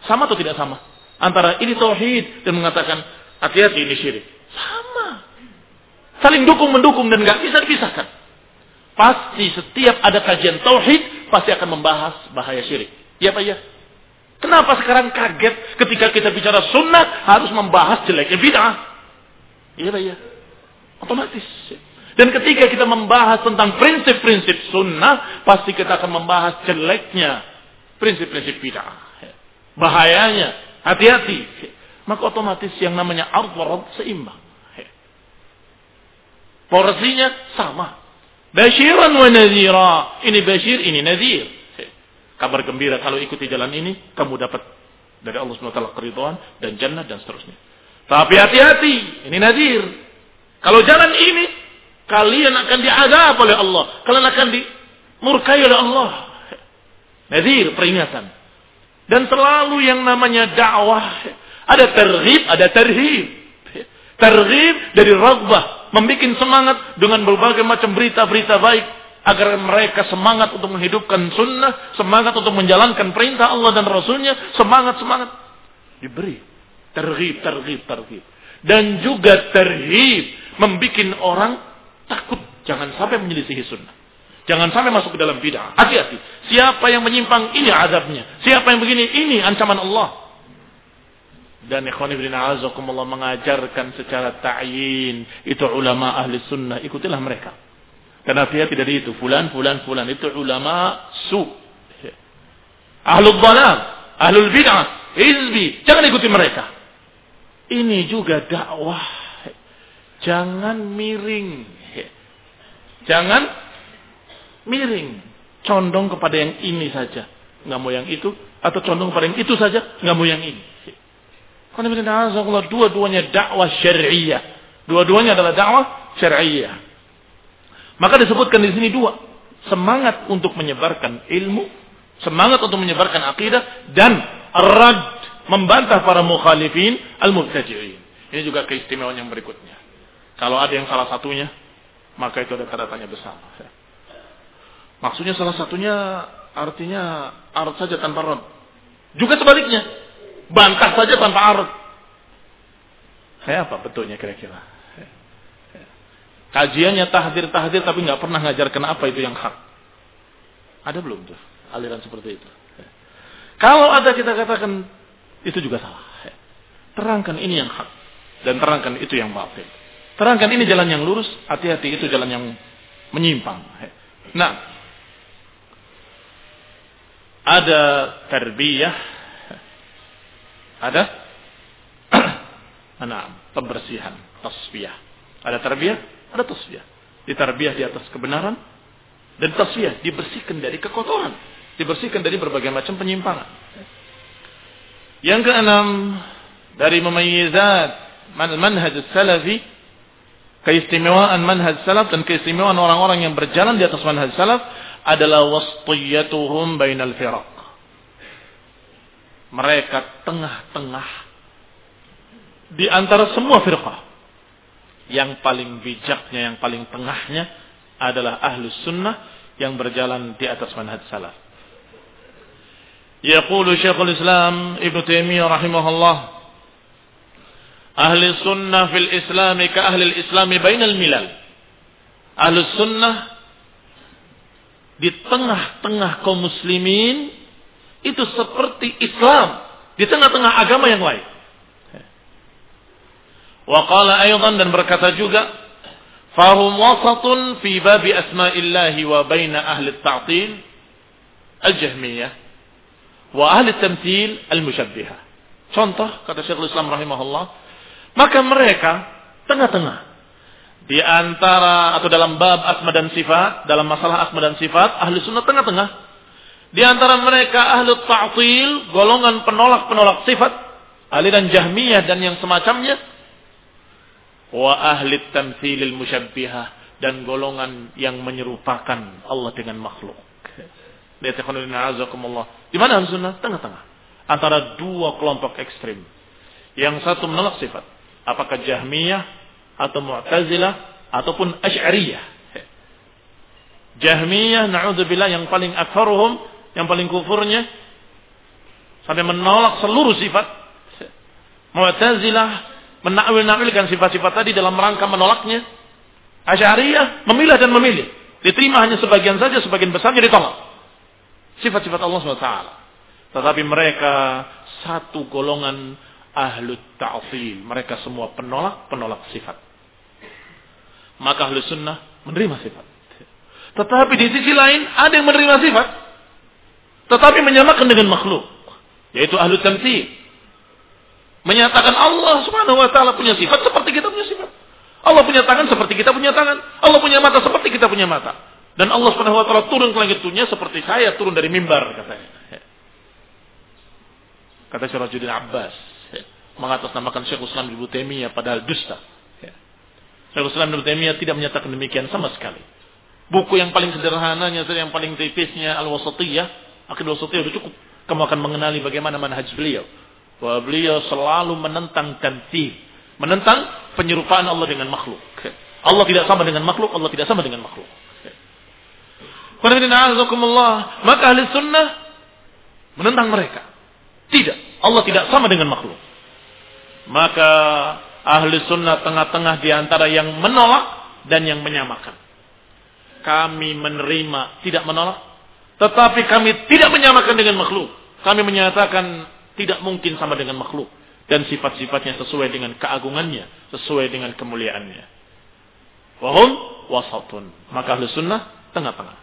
Sama atau tidak sama? Antara ini tauhid dan mengatakan hati-hati ini syirik. Sama. Saling dukung mendukung dan nggak bisa dipisahkan. Pasti setiap ada kajian tauhid pasti akan membahas bahaya syirik. Ya Pak ya? Kenapa sekarang kaget ketika kita bicara sunnah harus membahas jeleknya bid'ah? Iya Pak ya? Otomatis. Dan ketika kita membahas tentang prinsip-prinsip sunnah, pasti kita akan membahas jeleknya prinsip-prinsip bid'ah. Bahayanya, hati-hati. Maka otomatis yang namanya ard seimbang. Porsinya sama. Basyiran wa nadhira. Ini basyir, ini nadhir. Kabar gembira kalau ikuti jalan ini, kamu dapat dari Allah SWT keridhaan dan jannah dan seterusnya. Tapi hati-hati, ini nadhir. Kalau jalan ini, Kalian akan diazab oleh Allah. Kalian akan dimurkai oleh Allah. Nadir peringatan. Dan selalu yang namanya dakwah ada terhib, ada terhib. Terhib dari ragbah, membuat semangat dengan berbagai macam berita-berita baik agar mereka semangat untuk menghidupkan sunnah, semangat untuk menjalankan perintah Allah dan Rasulnya, semangat semangat diberi terhib, terhib, terhib. Dan juga terhib membuat orang takut jangan sampai menyelisihi sunnah. Jangan sampai masuk ke dalam bid'ah. Hati-hati. Siapa yang menyimpang ini azabnya. Siapa yang begini ini ancaman Allah. Dan ikhwan ibn a'azakumullah mengajarkan secara ta'yin. Itu ulama ahli sunnah. Ikutilah mereka. Karena dia tidak itu. Fulan, fulan, fulan. Itu ulama su. Ahlul dalal. Ahlul bid'ah. Hizbi. Jangan ikuti mereka. Ini juga dakwah. Jangan miring. Jangan miring. Condong kepada yang ini saja. Nggak mau yang itu. Atau condong kepada yang itu saja. Nggak mau yang ini. Dua-duanya dakwah syariah. Dua-duanya adalah dakwah syariah. Maka disebutkan di sini dua. Semangat untuk menyebarkan ilmu. Semangat untuk menyebarkan akidah. Dan rad membantah para mukhalifin al-mubtaji'in. Ini juga keistimewaan yang berikutnya. Kalau ada yang salah satunya, maka itu ada tanda tanya besar. Maksudnya salah satunya artinya arad saja tanpa rad. Juga sebaliknya, bantah saja tanpa arad. Kayak apa betulnya kira-kira? Kajiannya tahdir-tahdir tapi nggak pernah ngajarkan apa itu yang hak. Ada belum tuh aliran seperti itu? Kalau ada kita katakan itu juga salah. Terangkan ini yang hak dan terangkan itu yang batil. Terangkan ini jalan yang lurus, hati-hati itu jalan yang menyimpang. Nah, ada terbiyah, ada <clears throat> nah, pembersihan, tasbiyah. Ada terbiyah, ada tasbiyah. Ditarbiyah di atas kebenaran dan tasbiyah dibersihkan dari kekotoran, dibersihkan dari berbagai macam penyimpangan. Yang keenam dari memayizat manhaj salafi keistimewaan manhaj salaf dan keistimewaan orang-orang yang berjalan di atas manhaj salaf adalah wasthiyatuhum bainal firaq. Mereka tengah-tengah di antara semua firqah. Yang paling bijaknya, yang paling tengahnya adalah ahlus sunnah yang berjalan di atas manhaj salaf. Yaqulu Syekhul Islam ibnu Taimiyah rahimahullah Ahli sunnah fil islami ka ahli islami bainal milal. Ahli sunnah di tengah-tengah kaum muslimin itu seperti Islam di tengah-tengah agama yang lain. Waqala aydan dan berkata juga fahum wasatun fi babi asma'illahi wa baina ahli ta'til al-jahmiyah wa ahli tamthil al-musyabbihah. Contoh kata Syekhul Islam rahimahullah maka mereka tengah-tengah di antara atau dalam bab asma dan sifat, dalam masalah asma dan sifat, ahli sunnah tengah-tengah. Di antara mereka ahli ta'til, golongan penolak-penolak sifat, ahli dan jahmiyah dan yang semacamnya, wa ahli tamthilil musyabbihah dan golongan yang menyerupakan Allah dengan makhluk. Lihat Di mana ahli sunnah? Tengah-tengah. Antara dua kelompok ekstrim. Yang satu menolak sifat. Apakah Jahmiyah atau Mu'tazilah ataupun Asy'ariyah. Jahmiyah na'udzubillah yang paling akfaruhum, yang paling kufurnya sampai menolak seluruh sifat. Mu'tazilah menakwil-nakwilkan sifat-sifat tadi dalam rangka menolaknya. Asy'ariyah memilah dan memilih. Diterima hanya sebagian saja, sebagian besarnya ditolak sifat-sifat Allah SWT. Tetapi mereka satu golongan ahlu ta'fil. Mereka semua penolak-penolak sifat. Maka ahlu sunnah menerima sifat. Tetapi di sisi lain ada yang menerima sifat. Tetapi menyamakan dengan makhluk. Yaitu ahlu tamthil. Menyatakan Allah subhanahu wa ta'ala punya sifat seperti kita punya sifat. Allah punya tangan seperti kita punya tangan. Allah punya mata seperti kita punya mata. Dan Allah Subhanahu wa taala turun ke langit dunia seperti saya turun dari mimbar katanya. Kata Syarajuddin Abbas mengatasnamakan Syekh Islam Ibnu Taimiyah padahal dusta. Syekh Islam Ibnu Taimiyah tidak menyatakan demikian sama sekali. Buku yang paling sederhananya, yang paling tipisnya Al-Wasatiyah, Aqidah Wasatiyah sudah cukup kamu akan mengenali bagaimana manhaj beliau. Bahwa beliau selalu menentang tamthil, menentang penyerupaan Allah dengan makhluk. Allah tidak sama dengan makhluk, Allah tidak sama dengan makhluk. Maka ahli sunnah menentang mereka. Tidak, Allah tidak sama dengan makhluk. Maka ahli sunnah tengah-tengah di antara yang menolak dan yang menyamakan. Kami menerima, tidak menolak. Tetapi kami tidak menyamakan dengan makhluk. Kami menyatakan tidak mungkin sama dengan makhluk. Dan sifat-sifatnya sesuai dengan keagungannya. Sesuai dengan kemuliaannya. Wahum wasatun. Maka ahli sunnah tengah-tengah.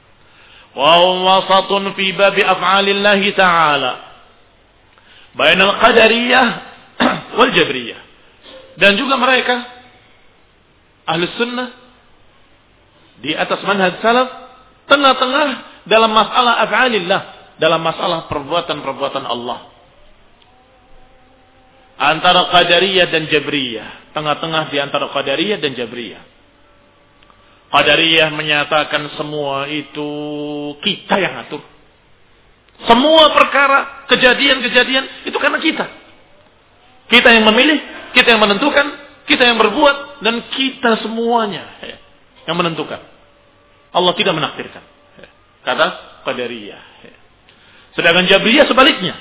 Wahum wasatun fi babi af'alillahi ta'ala. Bainal qadariyah <clears throat> wal jabriyah. Dan juga mereka ahli sunnah di atas manhaj salaf tengah-tengah dalam masalah af'alillah, dalam masalah perbuatan-perbuatan Allah. Antara Qadariyah dan Jabriyah, tengah-tengah di antara Qadariyah dan Jabriyah. Qadariyah menyatakan semua itu kita yang atur. Semua perkara, kejadian-kejadian itu karena kita. Kita yang memilih, kita yang menentukan, kita yang berbuat, dan kita semuanya yang menentukan. Allah tidak menakdirkan. Kata Qadariyah. Sedangkan Jabriyah sebaliknya.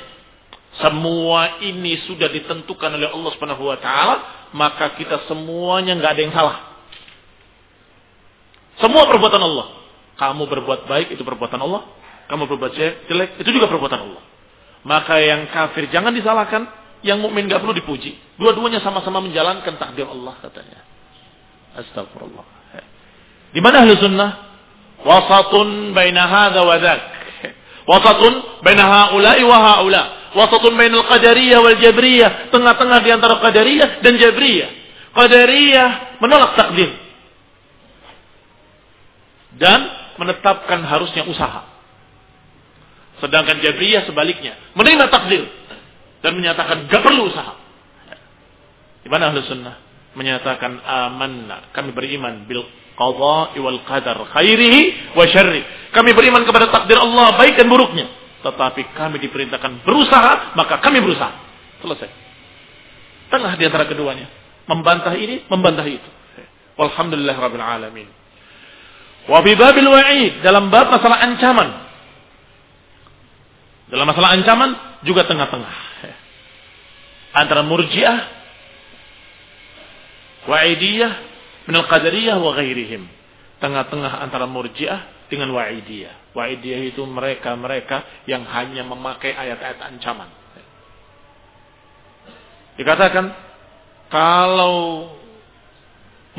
Semua ini sudah ditentukan oleh Allah Subhanahu wa taala, maka kita semuanya nggak ada yang salah. Semua perbuatan Allah. Kamu berbuat baik itu perbuatan Allah, kamu berbuat jelek itu juga perbuatan Allah. Maka yang kafir jangan disalahkan, yang mukmin nggak perlu dipuji. Dua-duanya sama-sama menjalankan takdir Allah katanya. Astagfirullah. Di mana ahli sunnah? wasatun baina hadha wa dhak wasatun baina haula'i wa haula wasatun baina al-qadariyah wal jabriyah tengah-tengah di antara qadariyah dan jabriyah qadariyah menolak takdir dan menetapkan harusnya usaha sedangkan jabriyah sebaliknya menerima takdir dan menyatakan gak perlu usaha di mana ahli sunnah menyatakan amanna kami beriman bil qadha wal qadar khairihi wa syarri. Kami beriman kepada takdir Allah baik dan buruknya. Tetapi kami diperintahkan berusaha, maka kami berusaha. Selesai. Tengah di antara keduanya. Membantah ini, membantah itu. Walhamdulillah rabbil alamin. Wa babil wa'id dalam bab masalah ancaman. Dalam masalah ancaman juga tengah-tengah. Antara murjiah, wa'idiyah, minal qadariyah wa ghairihim. Tengah-tengah antara murjiah dengan wa'idiyah. Wa'idiyah itu mereka-mereka yang hanya memakai ayat-ayat ancaman. Dikatakan, kalau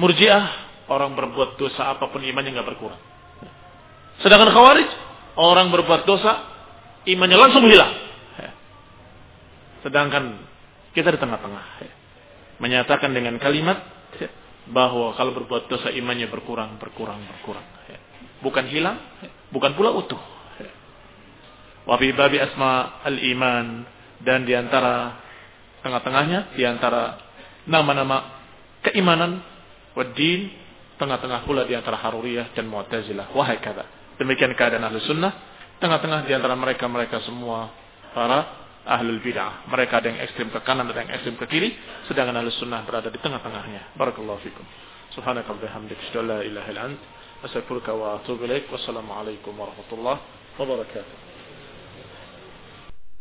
murjiah, orang berbuat dosa apa pun imannya nggak berkurang. Sedangkan khawarij, orang berbuat dosa, imannya langsung hilang. Sedangkan kita di tengah-tengah. Menyatakan dengan kalimat, bahwa kalau berbuat dosa imannya berkurang, berkurang, berkurang. Bukan hilang, bukan pula utuh. Wabi babi asma al-iman dan di antara tengah-tengahnya, di antara nama-nama keimanan, wadin, tengah-tengah pula di antara haruriyah dan mu'tazilah. Wahai kata. Demikian keadaan ahli sunnah, tengah-tengah di antara mereka-mereka semua para ahlul bid'ah. Mereka ada yang ekstrim ke kanan, ada yang ekstrim ke kiri, sedangkan ahlus sunnah berada di tengah-tengahnya. Barakallahu fikum. Subhanaka wa bihamdika la ilaha illa ant, astaghfiruka wa atubu ilaik. Wassalamualaikum warahmatullahi wabarakatuh.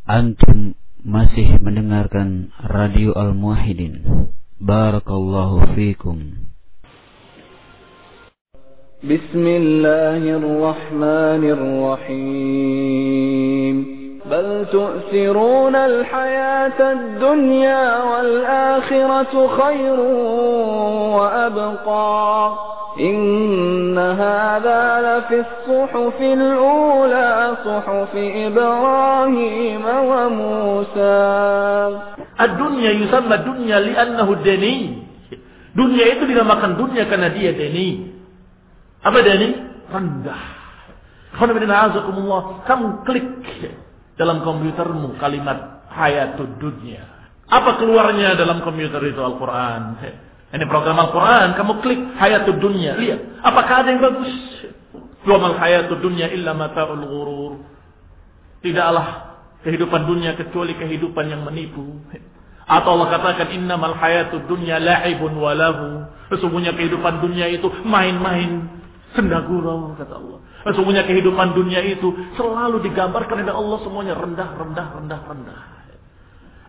Antum masih mendengarkan Radio Al-Muwahhidin. Barakallahu fikum. بسم الله الرحمن الرحيم. بل تؤثرون الحياة الدنيا والآخرة خير وأبقى. إن هذا لفي الصحف الأولى صحف إبراهيم وموسى. الدنيا يسمى الدنيا لأنه دني Dunia itu dinamakan dunia karena dia deni. Apa deni? Rendah. Kamu klik dalam komputermu kalimat hayatud dunia. Apa keluarnya dalam komputer itu Al-Quran? Ini program Al-Quran, kamu klik hayatud dunia. Lihat, apakah ada yang bagus? Wa mal hayatud dunia illa mata'ul ghurur. Tidaklah kehidupan dunia kecuali kehidupan yang menipu. Atau Allah katakan innamal hayatud dunya la'ibun walahu. Sesungguhnya kehidupan dunia itu main-main sendagurau kata Allah. Sesungguhnya kehidupan dunia itu selalu digambarkan oleh Allah semuanya rendah, rendah, rendah, rendah.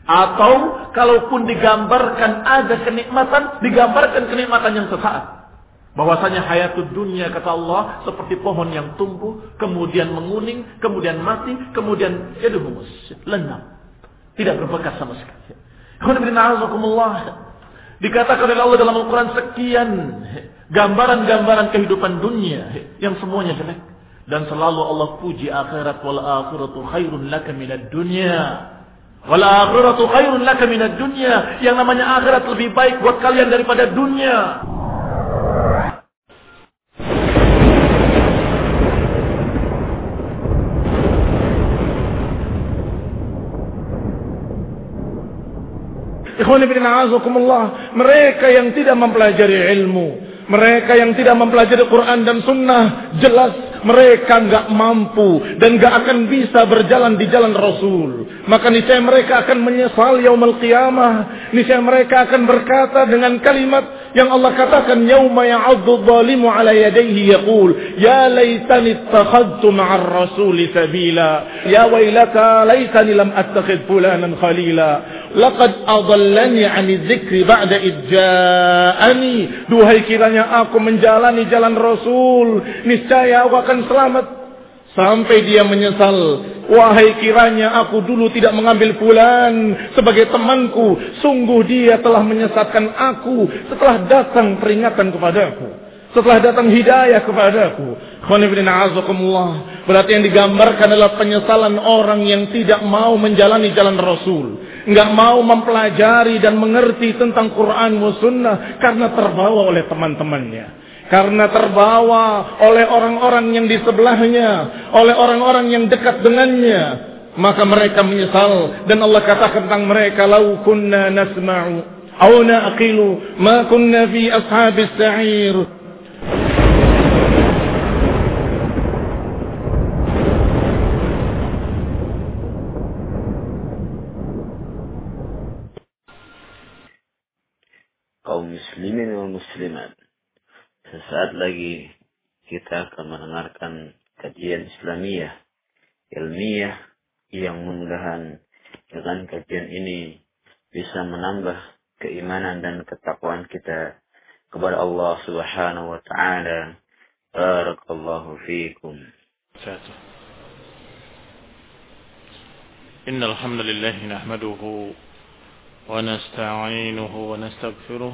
Atau kalaupun digambarkan ada kenikmatan, digambarkan kenikmatan yang sesaat. Bahwasanya hayatud dunia kata Allah seperti pohon yang tumbuh, kemudian menguning, kemudian mati, kemudian yaduhumus, lenam. Tidak berbekas sama sekali. Dikatakan oleh Allah dalam Al-Quran sekian gambaran-gambaran kehidupan dunia yang semuanya jelek. Dan selalu Allah puji akhirat wal akhiratu khairun laka minad dunya. Wal akhiratu khairun laka minad dunya. Yang namanya akhirat lebih baik buat kalian daripada dunia. Mereka yang tidak mempelajari ilmu. Mereka yang tidak mempelajari Quran dan Sunnah. Jelas mereka nggak mampu dan nggak akan bisa berjalan di jalan Rasul. Maka niscaya mereka akan menyesal yaumul qiyamah. Niscaya mereka akan berkata dengan kalimat yang Allah katakan yauma ya'addu dhalimu ala yadayhi yaqul ya laitani ittakhadtu ma'ar rasul sabila ya wailata laitani lam attakhid fulanan khalila laqad adallani 'ani dzikri ba'da idja'ani duhai kiranya aku menjalani jalan Rasul niscaya aku akan akan selamat sampai dia menyesal. Wahai kiranya aku dulu tidak mengambil fulan sebagai temanku. Sungguh dia telah menyesatkan aku setelah datang peringatan kepadaku. Setelah datang hidayah kepadaku. Berarti yang digambarkan adalah penyesalan orang yang tidak mau menjalani jalan Rasul. Nggak mau mempelajari dan mengerti tentang Quran wa sunnah karena terbawa oleh teman-temannya karena terbawa oleh orang-orang yang di sebelahnya, oleh orang-orang yang dekat dengannya, maka mereka menyesal. Dan Allah katakan tentang mereka lau kunna nasma'u aw naqilu ma kunna fi ashabis sa'ir. Kaum muslimin dan muslimat Sesaat lagi kita akan mendengarkan kajian Islamiyah, ilmiah yang mudah-mudahan dengan kajian ini bisa menambah keimanan dan ketakwaan kita kepada Allah Subhanahu wa taala. Barakallahu fiikum. إن الحمد لله نحمده ونستعينه ونستغفره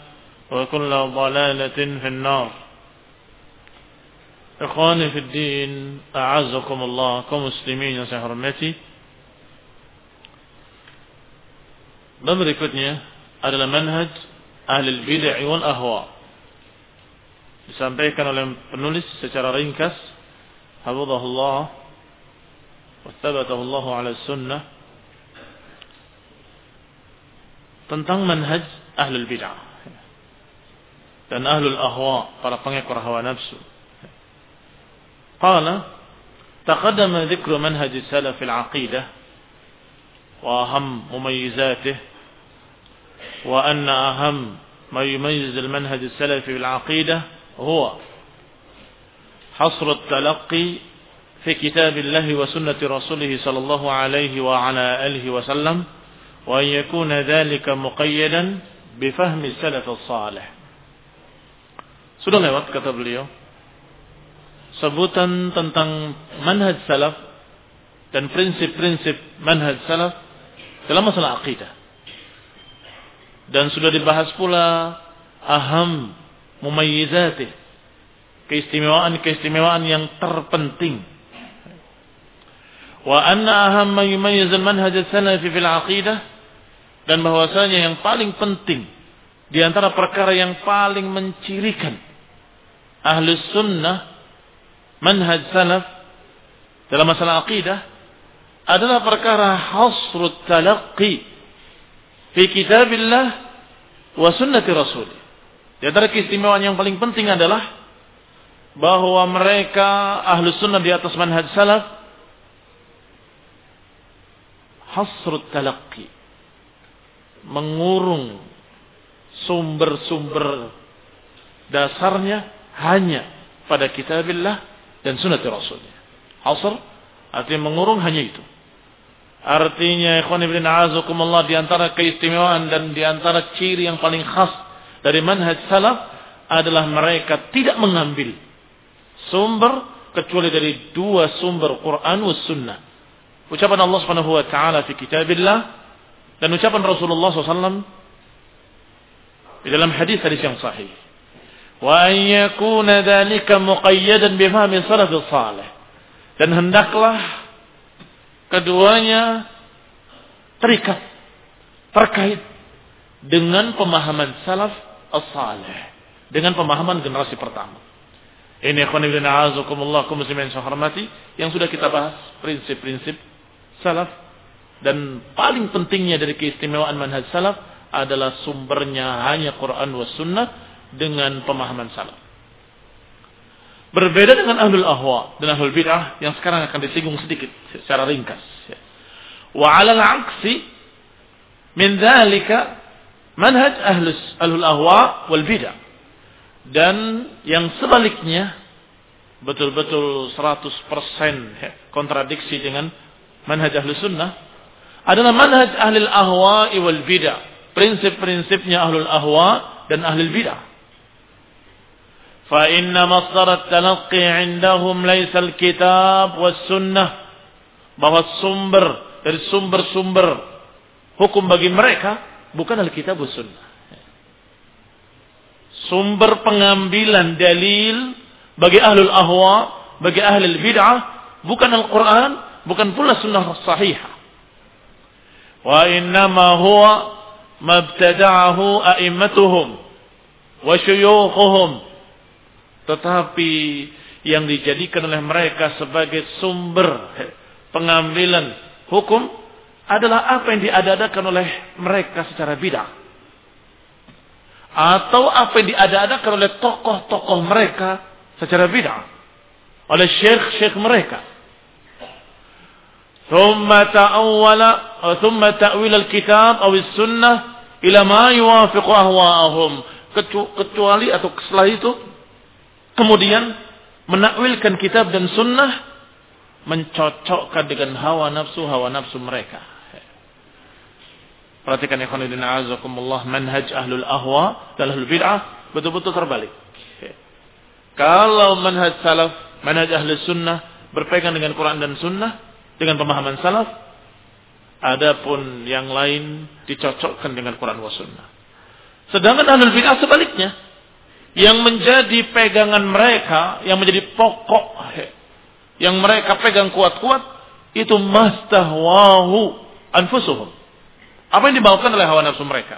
وكل ضلالة في النار إخواني في الدين أعزكم الله كمسلمين سهرمتي Dan berikutnya adalah manhaj ahli bid'ah wal ahwa. Disampaikan oleh penulis secara ringkas, hafizahullah وثبته الله على السنة tentang manhaj ahlul bid'ah dan ahlul ahwa para pengekor hawa nafsu. Qala manhaj salaf al-aqidah wa aham mumayyizatih wa anna aham ما يميز المنهج السلفي في العقيدة هو حصر التلقي في كتاب الله وسنة رسوله صلى الله عليه وعلى آله وسلم وأن يكون ذلك مقيدا بفهم السلف الصالح Sudah lewat kata beliau sebutan tentang manhaj salaf dan prinsip-prinsip manhaj salaf dalam masalah akidah. Dan sudah dibahas pula aham mumayyizatih keistimewaan-keistimewaan yang terpenting wa anna ahamma yumayyiz al-manhaj as-salafi fil aqidah dan bahwasanya yang paling penting di antara perkara yang paling mencirikan ahli sunnah manhaj salaf dalam masalah aqidah adalah perkara hasrut talaqqi fi kitabillah wa sunnati rasul. Di antara keistimewaan yang paling penting adalah bahwa mereka ahlu sunnah di atas manhaj salaf hasrut talaqi mengurung sumber-sumber dasarnya hanya pada kitabillah dan sunnah rasulnya. Hasr artinya mengurung hanya itu. Artinya ikhwan ibn a'azakumullah di antara keistimewaan dan di antara ciri yang paling khas dari manhaj salaf adalah mereka tidak mengambil sumber kecuali dari dua sumber Quran dan sunnah. Ucapan Allah Subhanahu wa taala di kitabillah dan ucapan Rasulullah SAW di dalam hadis-hadis yang sahih. Wa yakuna dzalika muqayyadan bi fahmi salaf salih. Dan hendaklah keduanya terikat terkait dengan pemahaman salaf as-salih, dengan pemahaman generasi pertama. Ini ikhwan ibn a'azakumullah kaum muslimin yang sudah kita bahas prinsip-prinsip salaf dan paling pentingnya dari keistimewaan manhaj salaf adalah sumbernya hanya Quran wa sunnah dengan pemahaman salaf. Berbeda dengan ahlul ahwa dan ahlul bid'ah yang sekarang akan disinggung sedikit secara ringkas. Wa ala aksi min dhalika manhaj ahlus ahlul ahwa wal bid'ah. Dan yang sebaliknya betul-betul 100% kontradiksi dengan manhaj ahli sunnah adalah manhaj ahli ahwa wal bidah. Prinsip-prinsipnya ahli ahwa dan ahli bidah. Fa inna masdar at-talaqqi 'indahum laysa al-kitab was sunnah. Bahwa sumber dari sumber-sumber hukum bagi mereka bukan al-kitab was sunnah. Sumber pengambilan dalil bagi ahli ahwa, bagi ahli bid'ah bukan Al-Quran, bukan pula sunnah sahihah. Wa innama huwa mabtada'ahu a'immatuhum wa syuyukhuhum. Tetapi yang dijadikan oleh mereka sebagai sumber pengambilan hukum adalah apa yang diadakan oleh mereka secara bid'ah. Atau apa yang diadakan oleh tokoh-tokoh mereka secara bid'ah. Oleh syekh-syekh mereka. ثم تأول ثم تأويل الكتاب أو السنة إلى ما يوافق أهواءهم kecuali atau setelah itu kemudian menakwilkan kitab dan sunnah mencocokkan dengan hawa nafsu hawa nafsu mereka perhatikan khonidina azakumullah manhaj ahlul ahwa dan ahlul bid'ah betul-betul terbalik kalau manhaj salaf manhaj ahlul sunnah berpegang dengan Quran dan sunnah dengan pemahaman salaf, Adapun yang lain dicocokkan dengan Quran wa sunnah. Sedangkan ahlul bid'ah sebaliknya. Yang menjadi pegangan mereka, yang menjadi pokok yang mereka pegang kuat-kuat itu mastahwahu anfusuhum. Apa yang dibawakan oleh hawa nafsu mereka.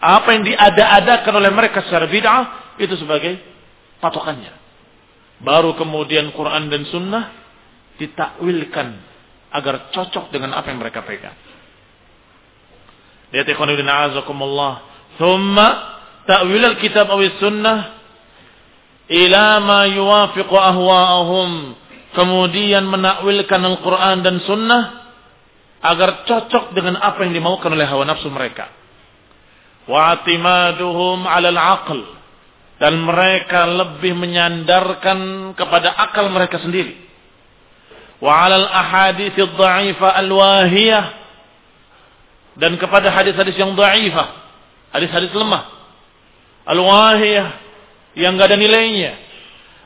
Apa yang diada-adakan oleh mereka secara bid'ah itu sebagai patokannya. Baru kemudian Quran dan Sunnah ditakwilkan agar cocok dengan apa yang mereka pegang. Lihat ikhwan ibn a'azakumullah. Thumma ta'wil al-kitab awis sunnah ila ma yuwafiqu ahwa'ahum. Kemudian menakwilkan Al-Quran dan Sunnah agar cocok dengan apa yang dimaukan oleh hawa nafsu mereka. Wa'atimaduhum 'alal aql dan mereka lebih menyandarkan kepada akal mereka sendiri. Wa 'alal ahaditsidh dha'ifah al-wahiyah dan kepada hadis-hadis yang dhaifah, hadis-hadis lemah. Al-wahiyah yang enggak ada nilainya.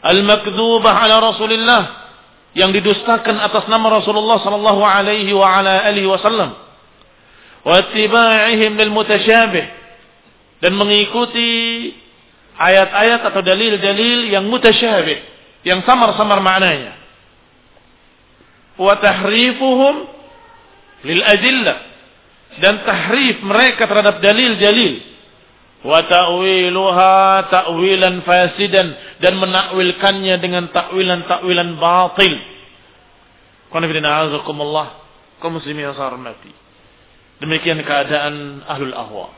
Al-makdzubah ala Rasulillah yang didustakan atas nama Rasulullah sallallahu alaihi wa ala alihi wasallam. Wa ittiba'ihim lil mutasyabih dan mengikuti ayat-ayat atau dalil-dalil yang mutasyabih, yang samar-samar maknanya. Wa tahrifuhum lil adillah dan tahrif mereka terhadap dalil-dalil wa ta'wiluha ta'wilan fasidan dan menakwilkannya dengan takwilan-takwilan batil. Qanifidina azakumullah kaum muslimin yang hormati. Demikian keadaan ahlul ahwa.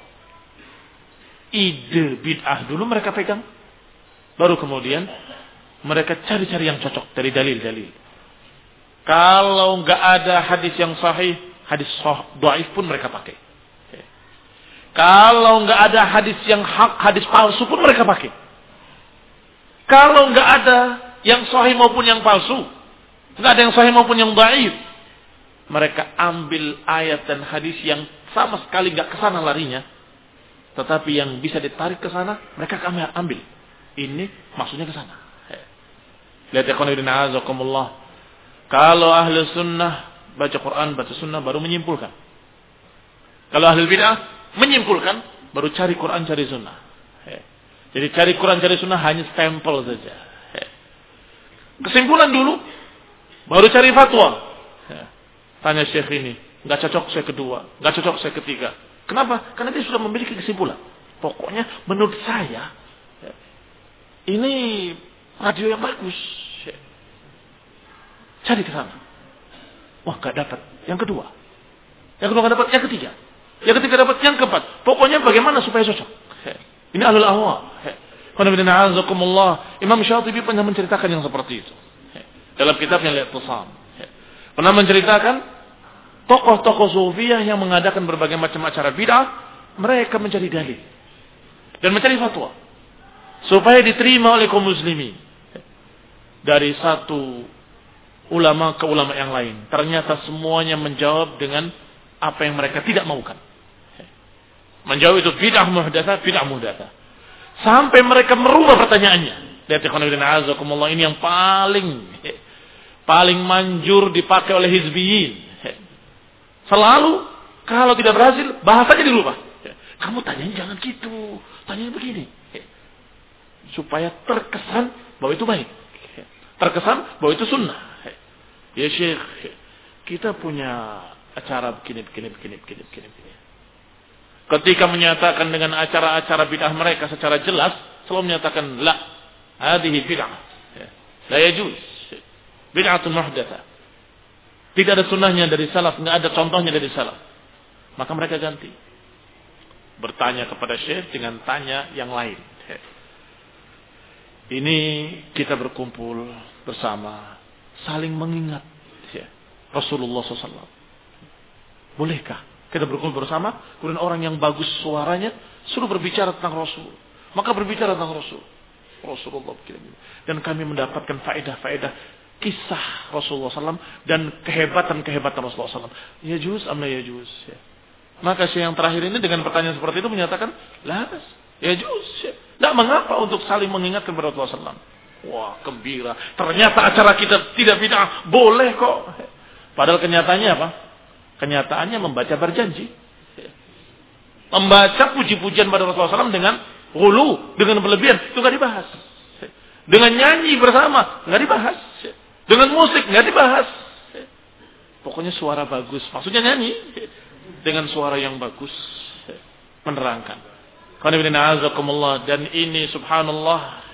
Ide bid'ah dulu mereka pegang. Baru kemudian mereka cari-cari yang cocok dari dalil-dalil. Kalau nggak ada hadis yang sahih, hadis dhaif pun mereka pakai. Kalau nggak ada hadis yang hak, hadis palsu pun mereka pakai. Kalau nggak ada yang sahih maupun yang palsu, nggak ada yang sahih maupun yang dhaif, mereka ambil ayat dan hadis yang sama sekali nggak ke sana larinya, tetapi yang bisa ditarik ke sana, mereka kami ambil. Ini maksudnya ke sana. Lihat ya. Kalau ahli sunnah baca Quran, baca sunnah baru menyimpulkan. Kalau ahli bid'ah menyimpulkan baru cari Quran, cari sunnah. Jadi cari Quran, cari sunnah hanya stempel saja. Kesimpulan dulu, baru cari fatwa. Tanya syekh ini, nggak cocok saya kedua, nggak cocok saya ketiga. Kenapa? Karena dia sudah memiliki kesimpulan. Pokoknya menurut saya ini radio yang bagus. Cari ke sana. Wah, gak dapat. Yang kedua. Yang kedua gak dapat. Yang ketiga. Yang ketiga dapat. Yang keempat. Pokoknya bagaimana supaya cocok. Ini alul ahwa. Imam Syatibi pernah menceritakan yang seperti itu. Dalam kitabnya Lihat Tusam. Pernah menceritakan tokoh-tokoh Sufiyah yang mengadakan berbagai macam acara bid'ah, mereka mencari dalil dan mencari fatwa supaya diterima oleh kaum muslimin dari satu ulama ke ulama yang lain. Ternyata semuanya menjawab dengan apa yang mereka tidak maukan. Menjawab itu bid'ah muhdatsah, bid'ah muhdatsah. Sampai mereka merubah pertanyaannya. Lihat azakumullah ini yang paling paling manjur dipakai oleh hizbiyin Selalu kalau tidak berhasil bahasanya dirubah. Kamu tanya jangan gitu, tanya begini. Supaya terkesan bahwa itu baik. Terkesan bahwa itu sunnah. Ya Syekh, kita punya acara begini, begini, begini, begini, begini. Ketika menyatakan dengan acara-acara bid'ah mereka secara jelas, selalu menyatakan la, hadhihi bid'ah. La yajuz. Bid'atun muhdatsah. Tidak ada sunnahnya dari salaf, nggak ada contohnya dari salaf. Maka mereka ganti. Bertanya kepada syekh dengan tanya yang lain. Ini kita berkumpul bersama, saling mengingat ya, Rasulullah SAW. Bolehkah kita berkumpul bersama, kemudian orang yang bagus suaranya suruh berbicara tentang Rasul. Maka berbicara tentang Rasul. Rasulullah Dan kami mendapatkan faedah-faedah kisah Rasulullah SAW dan kehebatan-kehebatan Rasulullah SAW. Ya juz, amna ya juz. Ya. Maka si yang terakhir ini dengan pertanyaan seperti itu menyatakan, las, ya juz. Ya. Tidak mengapa untuk saling mengingatkan kepada Rasulullah SAW. Wah, gembira. Ternyata acara kita tidak bid'ah. Boleh kok. Padahal kenyataannya apa? Kenyataannya membaca berjanji. Membaca puji-pujian pada Rasulullah SAW dengan hulu, dengan berlebihan. Itu nggak dibahas. Dengan nyanyi bersama, nggak dibahas. Dengan musik, nggak dibahas. Pokoknya suara bagus. Maksudnya nyanyi. Dengan suara yang bagus. Menerangkan. Dan ini subhanallah.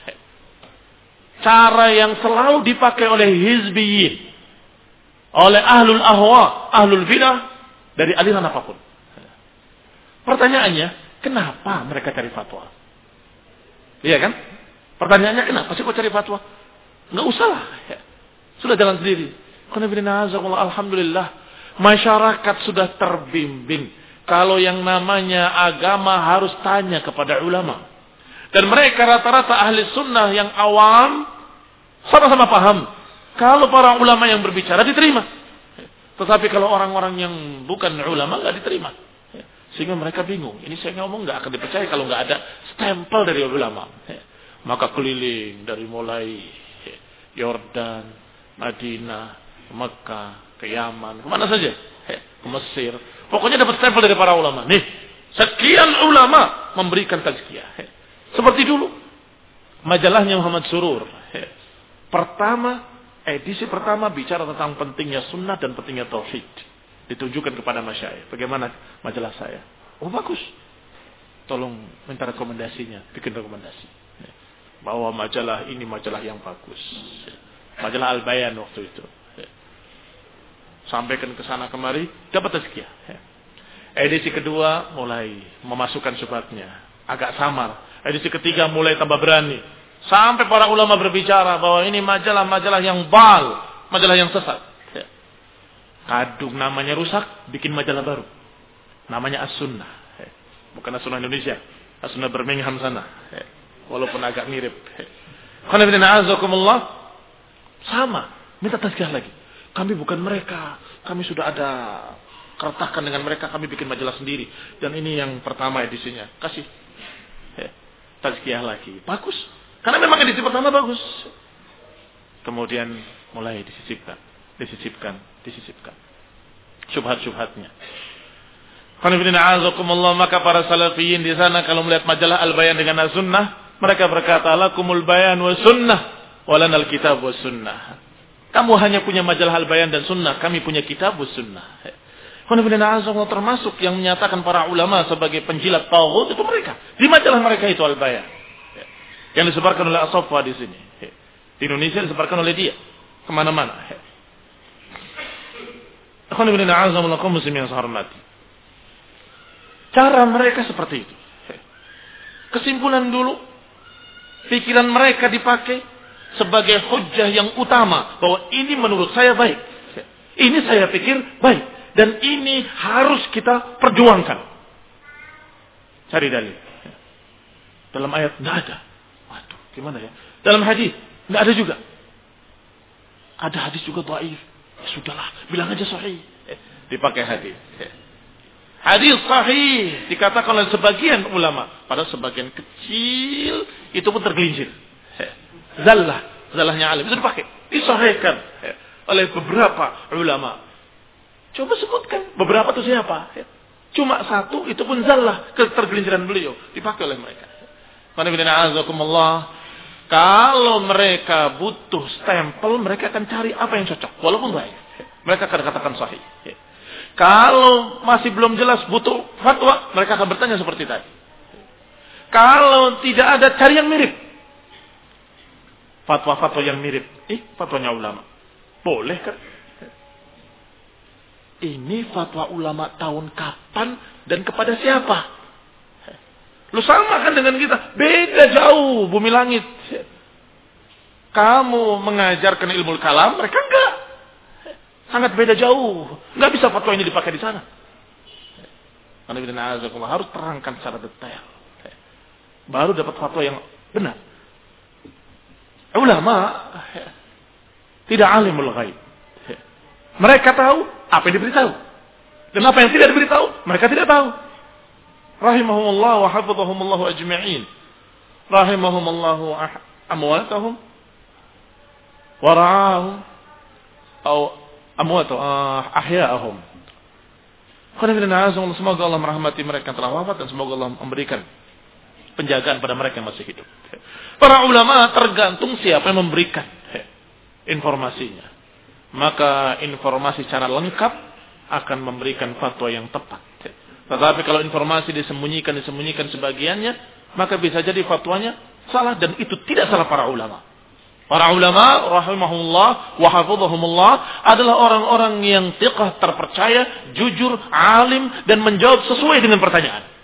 Cara yang selalu dipakai oleh hizbiyin oleh ahlul ahwa, ahlul bidah dari aliran apa pun. Pertanyaannya, kenapa mereka cari fatwa? Iya kan? Pertanyaannya kenapa sih kok cari fatwa? Enggak usah lah. Ya. Sudah jalan sendiri. Alhamdulillah. Masyarakat sudah terbimbing. Kalau yang namanya agama harus tanya kepada ulama. Dan mereka rata-rata ahli sunnah yang awam sama-sama paham kalau para ulama yang berbicara diterima. Tetapi kalau orang-orang yang bukan ulama nggak diterima. Sehingga mereka bingung. Ini saya ngomong nggak akan dipercaya kalau nggak ada stempel dari ulama. Maka keliling dari mulai Yordan, Madinah, Mekah, ke Yaman, ke mana saja, ke Mesir. Pokoknya dapat stempel dari para ulama. Nih, sekian ulama memberikan tazkiyah. Seperti dulu, majalahnya Muhammad Surur. Pertama Edisi pertama bicara tentang pentingnya sunnah dan pentingnya tauhid. Ditunjukkan kepada masyarakat. Bagaimana majalah saya? Oh bagus. Tolong minta rekomendasinya. Bikin rekomendasi. Bahwa majalah ini majalah yang bagus. Majalah Al-Bayan waktu itu. Sampaikan ke sana kemari. Dapat tazkiyah. Edisi kedua mulai memasukkan subatnya. Agak samar. Edisi ketiga mulai tambah berani Sampai para ulama berbicara bahwa ini majalah-majalah yang bal, majalah yang sesat. Ya. Kadung namanya rusak, bikin majalah baru. Namanya As-Sunnah. Ya. Bukan As-Sunnah Indonesia. As-Sunnah Birmingham sana. Ya. Walaupun agak mirip. Sama. Minta tazkiyah lagi. Kami bukan mereka. Kami sudah ada keretakan dengan mereka. Kami bikin majalah sendiri. Dan ini yang pertama edisinya. Kasih. Tazkiyah lagi. Bagus. Karena memang edisi pertama bagus. Kemudian mulai disisipkan, disisipkan, disisipkan. Subhat-subhatnya. maka para salafiyin di sana kalau melihat majalah Al-Bayan dengan As-Sunnah, mereka berkata, "Lakumul bayan wa sunnah, walana al-kitab wa sunnah." Kamu hanya punya majalah Al-Bayan dan Sunnah, kami punya kitab wa sunnah. termasuk yang menyatakan para ulama sebagai penjilat tauhid itu mereka. Di majalah mereka itu Al-Bayan. Yang disebarkan oleh Asofa di sini. Di Indonesia disebarkan oleh dia. Ke mana-mana. Cara mereka seperti itu. Kesimpulan dulu. Pikiran mereka dipakai sebagai hujah yang utama. Bahwa ini menurut saya baik. Ini saya pikir baik. Dan ini harus kita perjuangkan. Cari dalil. Dalam ayat tidak ada. Gimana ya? Dalam hadis nggak ada juga. Ada hadis juga dhaif. Ya sudahlah, bilang aja sahih. Eh, dipakai hadis. Eh. Hadis sahih dikatakan oleh sebagian ulama, pada sebagian kecil itu pun tergelincir. Eh. Zallah, zallahnya alim itu dipakai, disahihkan eh, oleh beberapa ulama. Coba sebutkan beberapa itu siapa? Cuma satu itu pun zallah ketergelinciran beliau dipakai oleh mereka. Mana kalau mereka butuh stempel, mereka akan cari apa yang cocok. Walaupun baik. Mereka akan katakan sahih. Kalau masih belum jelas butuh fatwa, mereka akan bertanya seperti tadi. Kalau tidak ada, cari yang mirip. Fatwa-fatwa yang mirip. Eh, fatwanya ulama. Boleh kan? Ini fatwa ulama tahun kapan dan kepada siapa? Lu sama kan dengan kita. Beda jauh bumi langit. Kamu mengajarkan ilmu kalam, mereka enggak. Sangat beda jauh. Enggak bisa fatwa ini dipakai di sana. Karena harus terangkan secara detail. Baru dapat fatwa yang benar. Ulama tidak alimul ghaib. Mereka tahu apa yang diberitahu. Dan apa yang tidak diberitahu, mereka tidak tahu rahimahumullah wa hafizahumullah ajma'in rahimahumullah amwatahum wa ra'ahum atau amwatahum ahya'ahum Semoga Allah merahmati mereka yang telah wafat dan semoga Allah memberikan penjagaan pada mereka yang masih hidup. Para ulama tergantung siapa yang memberikan informasinya. Maka informasi secara lengkap akan memberikan fatwa yang tepat. Tetapi kalau informasi disembunyikan, disembunyikan sebagiannya, maka bisa jadi fatwanya salah dan itu tidak salah para ulama. Para ulama rahimahullah wa hafizahumullah adalah orang-orang yang tiqah terpercaya, jujur, alim dan menjawab sesuai dengan pertanyaan.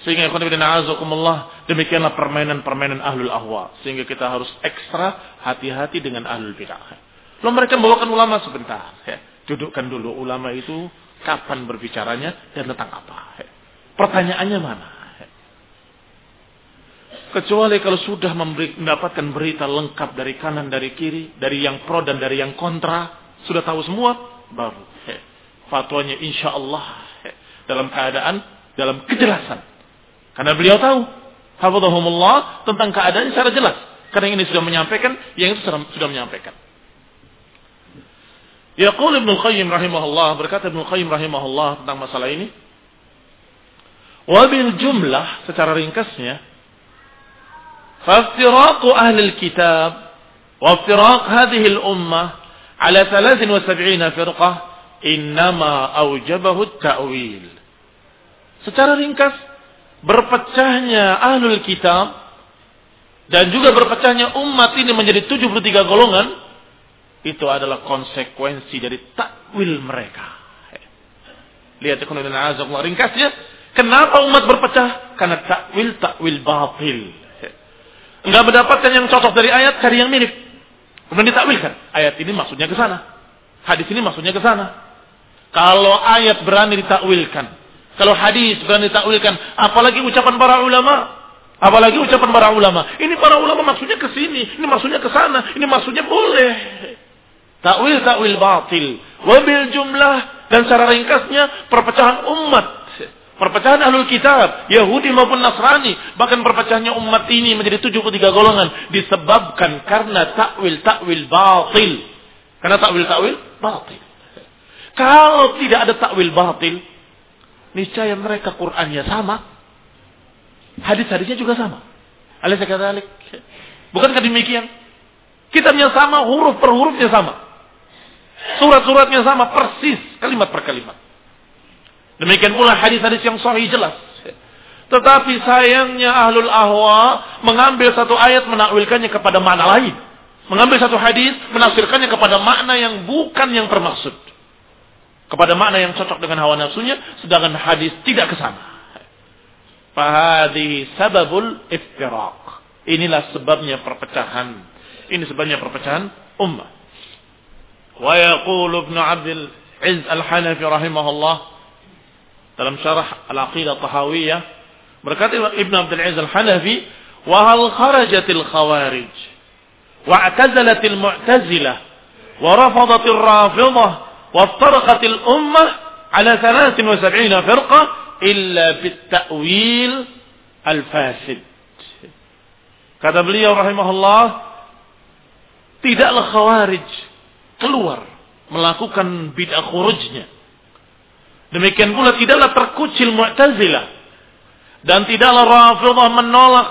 Sehingga azakumullah demikianlah permainan-permainan ahlul ahwa. Sehingga kita harus ekstra hati-hati dengan ahlul bid'ah. Lalu mereka membawakan ulama sebentar. Ya. Dudukkan dulu ulama itu kapan berbicaranya dan tentang apa. Ya. Pertanyaannya mana? Kecuali kalau sudah memberi, mendapatkan berita lengkap dari kanan, dari kiri, dari yang pro dan dari yang kontra, sudah tahu semua, baru. Fatwanya insya Allah dalam keadaan, dalam kejelasan. Karena beliau tahu, hafadhahumullah tentang keadaan secara jelas. Karena ini sudah menyampaikan, yang itu sudah menyampaikan. Yaqul Ibnu Qayyim rahimahullah, berkata Ibnu Qayyim rahimahullah tentang masalah ini. Wabil jumlah, secara ringkasnya, فافتراق أهل الكتاب وافتراق هذه الأمة على 73 فرقة إنما أوجبه التأويل secara ringkas berpecahnya ahlul kitab dan juga berpecahnya umat ini menjadi 73 golongan itu adalah konsekuensi dari takwil mereka. Lihat ekonomi azab ringkasnya, kenapa umat berpecah? Karena takwil takwil batil. Enggak mendapatkan yang cocok dari ayat, cari yang mirip. Kemudian ditakwilkan. Ayat ini maksudnya ke sana. Hadis ini maksudnya ke sana. Kalau ayat berani ditakwilkan. Kalau hadis berani ditakwilkan. Apalagi ucapan para ulama. Apalagi ucapan para ulama. Ini para ulama maksudnya ke sini. Ini maksudnya ke sana. Ini maksudnya boleh. Takwil, takwil batil. Wabil jumlah. Dan secara ringkasnya perpecahan umat Perpecahan ahlul kitab, Yahudi maupun Nasrani, bahkan perpecahannya umat ini menjadi 73 golongan disebabkan karena takwil-takwil batil. Karena takwil-takwil batil. Kalau tidak ada takwil batil, niscaya mereka Qur'annya sama, hadis-hadisnya juga sama. Alaysa kadzalik? Bukankah demikian? Kitabnya sama, huruf per hurufnya sama. Surat-suratnya sama persis, kalimat per kalimat. Demikian pula hadis-hadis yang sahih jelas. Tetapi sayangnya ahlul ahwa mengambil satu ayat menakwilkannya kepada makna lain. Mengambil satu hadis menafsirkannya kepada makna yang bukan yang termaksud. Kepada makna yang cocok dengan hawa nafsunya, sedangkan hadis tidak ke sana. Fahadi sababul iftiraq. Inilah sebabnya perpecahan. Ini sebabnya perpecahan ummah. ويقول ابن عبد العز الحنفي رحمه الله dalam شرح العقيدة الطحاوية بركات ابن عبد العز الحنفي وهل خرجت الخوارج واعتزلت المعتزلة ورفضت الرافضة وافترقت الأمة على 73 فرقة إلا بالتأويل الفاسد كتب kata beliau rahimahullah tidaklah الخوارج keluar melakukan bid'ah khurujnya Demikian pula tidaklah terkucil Mu'tazilah dan tidaklah Rafidhah menolak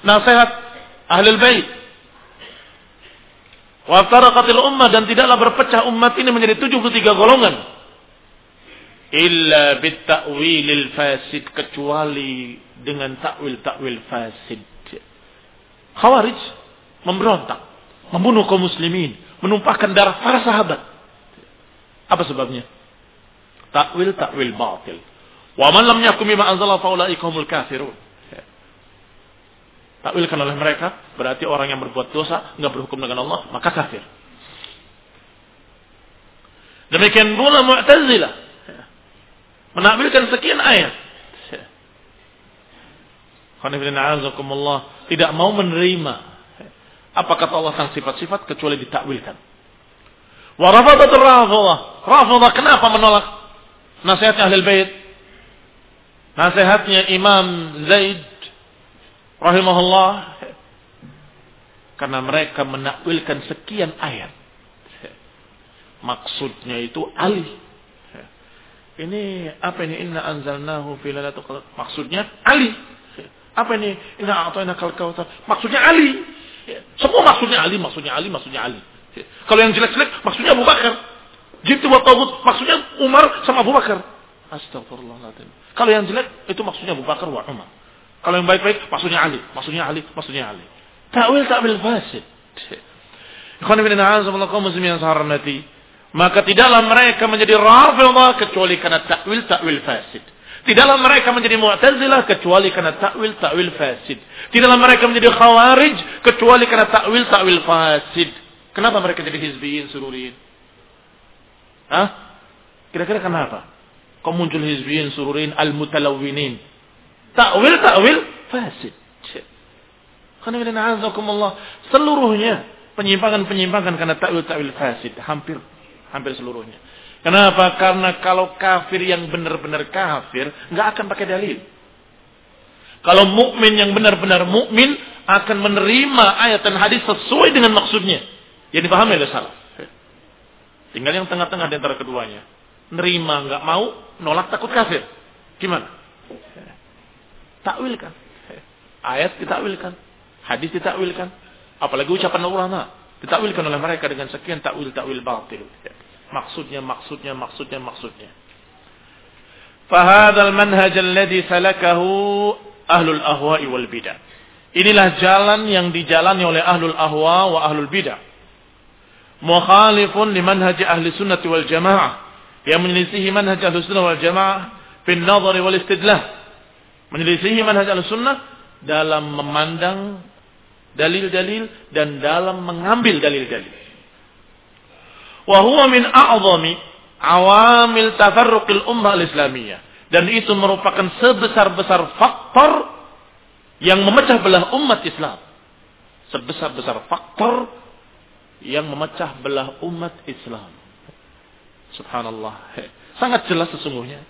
nasihat Ahlul Bait. Wa taraqatil ummah dan tidaklah berpecah umat ini menjadi 73 golongan. Illa bit ta'wilil fasid kecuali dengan takwil-takwil fasid. Khawarij memberontak, membunuh kaum muslimin, menumpahkan darah para sahabat. Apa sebabnya? Takwil takwil batil. Wa man lam yakum bima anzala faulaika humul kafirun. Takwilkan oleh mereka berarti orang yang berbuat dosa enggak berhukum dengan Allah maka kafir. Demikian pula Mu'tazilah menakwilkan sekian ayat. tidak mau menerima apa kata Allah tentang sifat-sifat kecuali ditakwilkan. Wa rafadatul rafidah. Rafidah kenapa menolak nasihatnya ahli bait nasihatnya Imam Zaid rahimahullah karena mereka menakwilkan sekian ayat maksudnya itu Ali Ini apa ini? Inna anzalnahu fi lailatul. Maksudnya Ali. Apa ini? Inna a'tayna kal kautsar. Maksudnya Ali. Semua maksudnya Ali, maksudnya Ali, maksudnya Ali. Kalau yang jelek-jelek maksudnya Abu Bakar. Jitu wa tagut maksudnya Umar sama Abu Bakar. Astagfirullahaladzim. Kalau yang jelek itu maksudnya Abu Bakar wa Umar. Kalau yang baik-baik maksudnya Ali, maksudnya Ali, maksudnya Ali. Ta'wil ta'wil fasid. Ikhwan ibn a'azamallah kaum muslimin yang saharnati. Maka tidaklah mereka menjadi rafidah kecuali karena takwil takwil fasid. Tidaklah mereka menjadi mu'tazilah kecuali karena takwil takwil fasid. Tidaklah mereka menjadi khawarij kecuali karena takwil takwil fasid. Kenapa mereka jadi hizbiyin sururin? Hah? Kira-kira kenapa? Kok muncul hizbiyin sururin al-mutalawwinin? Takwil takwil fasid. Karena seluruhnya penyimpangan-penyimpangan karena takwil takwil fasid hampir hampir seluruhnya. Kenapa? Karena kalau kafir yang benar-benar kafir, nggak akan pakai dalil. Kalau mukmin yang benar-benar mukmin akan menerima ayat dan hadis sesuai dengan maksudnya. Yang dipahami oleh salah. Tinggal yang tengah-tengah di antara keduanya. Nerima nggak mau, nolak takut kafir. Gimana? Takwilkan. Ayat ditakwilkan. Hadis ditakwilkan. Apalagi ucapan ulama. Ditakwilkan oleh mereka dengan sekian takwil-takwil batil. Maksudnya, maksudnya, maksudnya, maksudnya. Fahadal manhaj alladhi salakahu ahlul ahwa'i wal bidah. Inilah jalan yang dijalani oleh ahlul ahwa wa ahlul bidah. Mukhalifun li manhaj ahli sunnati wal jamaah. Yang menyelisihi manhaj ahli sunnah wal jamaah. Fin nazari wal istidlah. Menyelisihi manhaj ahli sunnah dalam memandang dalil-dalil dan dalam mengambil dalil-dalil. Wa min a'zami awamil tafarruqil ummah al-islamiyah. Dan itu merupakan sebesar-besar faktor yang memecah belah umat Islam. Sebesar-besar faktor yang memecah belah umat Islam. Subhanallah. Sangat jelas sesungguhnya.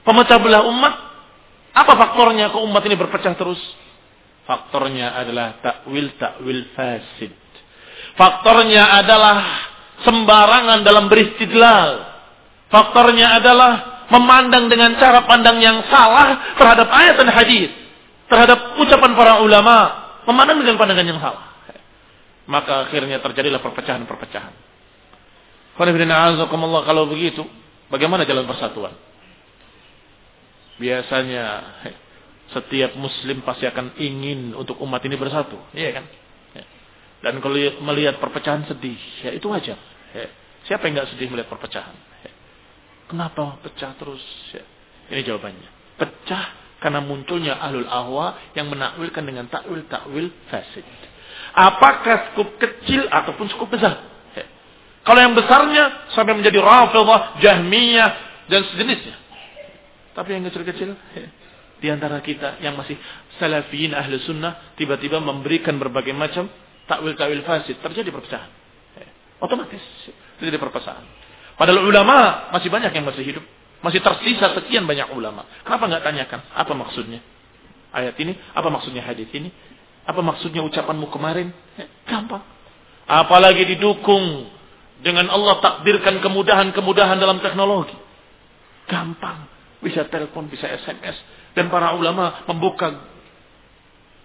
Pemecah belah umat, apa faktornya ke umat ini berpecah terus? Faktornya adalah takwil-takwil fasid. Faktornya adalah sembarangan dalam beristidlal. Faktornya adalah memandang dengan cara pandang yang salah terhadap ayat dan hadis, terhadap ucapan para ulama, memandang dengan pandangan yang salah. Maka akhirnya terjadilah perpecahan-perpecahan. Kalau begitu, bagaimana jalan persatuan? Biasanya setiap muslim pasti akan ingin untuk umat ini bersatu, iya kan? Dan kalau melihat perpecahan sedih, ya itu wajar. Siapa yang nggak sedih melihat perpecahan? Ya. Kenapa pecah terus? Ya. Ini jawabannya. Pecah karena munculnya ahlul ahwa yang menakwilkan dengan takwil-takwil fasid. Apakah skup kecil ataupun skup besar? Ya. Kalau yang besarnya sampai menjadi rafidah, jahmiyah, dan sejenisnya. Tapi yang kecil-kecil, ya. di antara kita yang masih salafiyin ahli sunnah, tiba-tiba memberikan berbagai macam takwil-takwil fasid, terjadi perpecahan. Otomatis terjadi perpecahan. Padahal ulama masih banyak yang masih hidup. Masih tersisa sekian banyak ulama. Kenapa nggak tanyakan apa maksudnya ayat ini? Apa maksudnya hadis ini? Apa maksudnya ucapanmu kemarin? gampang. Apalagi didukung dengan Allah takdirkan kemudahan-kemudahan dalam teknologi. Gampang. Bisa telepon, bisa SMS. Dan para ulama membuka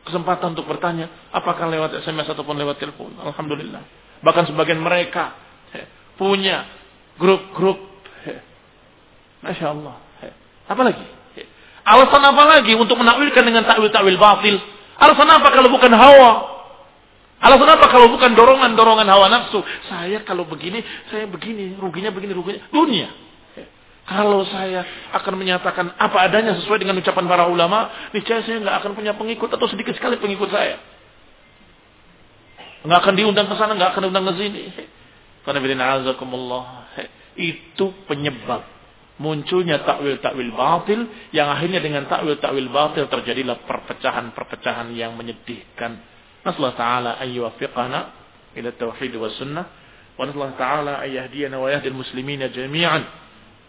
kesempatan untuk bertanya apakah lewat SMS ataupun lewat telepon. Alhamdulillah. Bahkan sebagian mereka punya grup-grup. Masya Allah. Apa lagi? Alasan apa lagi untuk menakwilkan dengan takwil-takwil batil? Alasan apa kalau bukan hawa? Alasan apa kalau bukan dorongan-dorongan hawa nafsu? Saya kalau begini, saya begini, ruginya begini, ruginya. Dunia. Kalau saya akan menyatakan apa adanya sesuai dengan ucapan para ulama, niscaya saya nggak akan punya pengikut atau sedikit sekali pengikut saya. Nggak akan diundang ke sana, nggak akan diundang ke sini. Karena itu penyebab munculnya takwil-takwil batil yang akhirnya dengan takwil-takwil batil terjadilah perpecahan-perpecahan yang menyedihkan. Nasallahu taala ayyuwaffiqana ila tauhid wa sunnah wa taala ayyahdiyana wa yahdi muslimina jami'an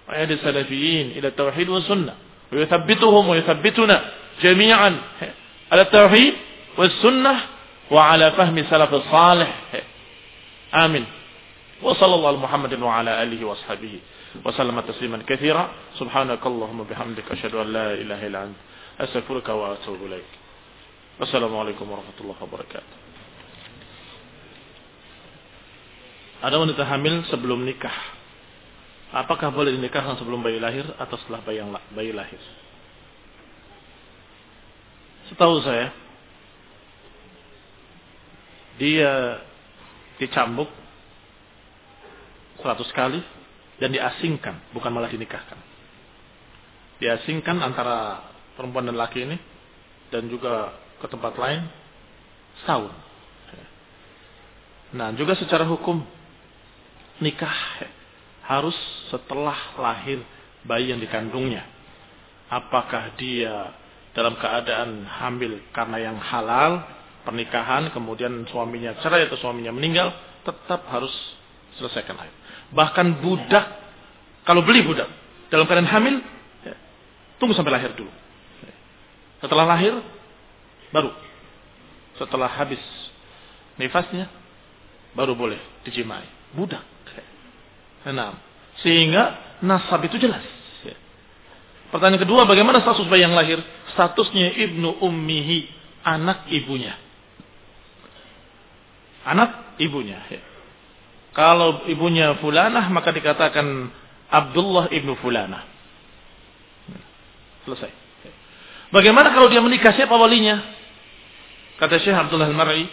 wa yahdi salafiyin ila tauhid wa sunnah wa yuthabbituhum wa yuthabbituna jami'an ala tauhid wa sunnah wa ala fahmi salaf salih. Amin sallallahu Muhammadin wa ala alihi wa ashabihi wa sallama tasliman katsira. Subhanakallahumma bihamdika asyhadu an la ilaha illa anta astaghfiruka wa atubu ilaik. Wassalamualaikum warahmatullahi wabarakatuh. Ada wanita hamil sebelum nikah. Apakah boleh dinikahkan sebelum bayi lahir atau setelah bayi, bayi lahir? Setahu saya, dia dicambuk seratus kali dan diasingkan, bukan malah dinikahkan. Diasingkan antara perempuan dan laki ini dan juga ke tempat lain setahun. Nah, juga secara hukum nikah harus setelah lahir bayi yang dikandungnya. Apakah dia dalam keadaan hamil karena yang halal, pernikahan, kemudian suaminya cerai atau suaminya meninggal, tetap harus selesaikan haid. Bahkan budak, kalau beli budak dalam keadaan hamil, ya, tunggu sampai lahir dulu. Setelah lahir, baru. Setelah habis nifasnya, baru boleh dijimai. Budak. Nah, sehingga nasab itu jelas. Pertanyaan kedua, bagaimana status bayi yang lahir? Statusnya ibnu ummihi, anak ibunya. Anak ibunya. Ya. Kalau ibunya fulanah, maka dikatakan Abdullah ibnu fulanah. Selesai. Bagaimana kalau dia menikah siapa walinya? Kata Syekh Abdullah Al-Mar'i,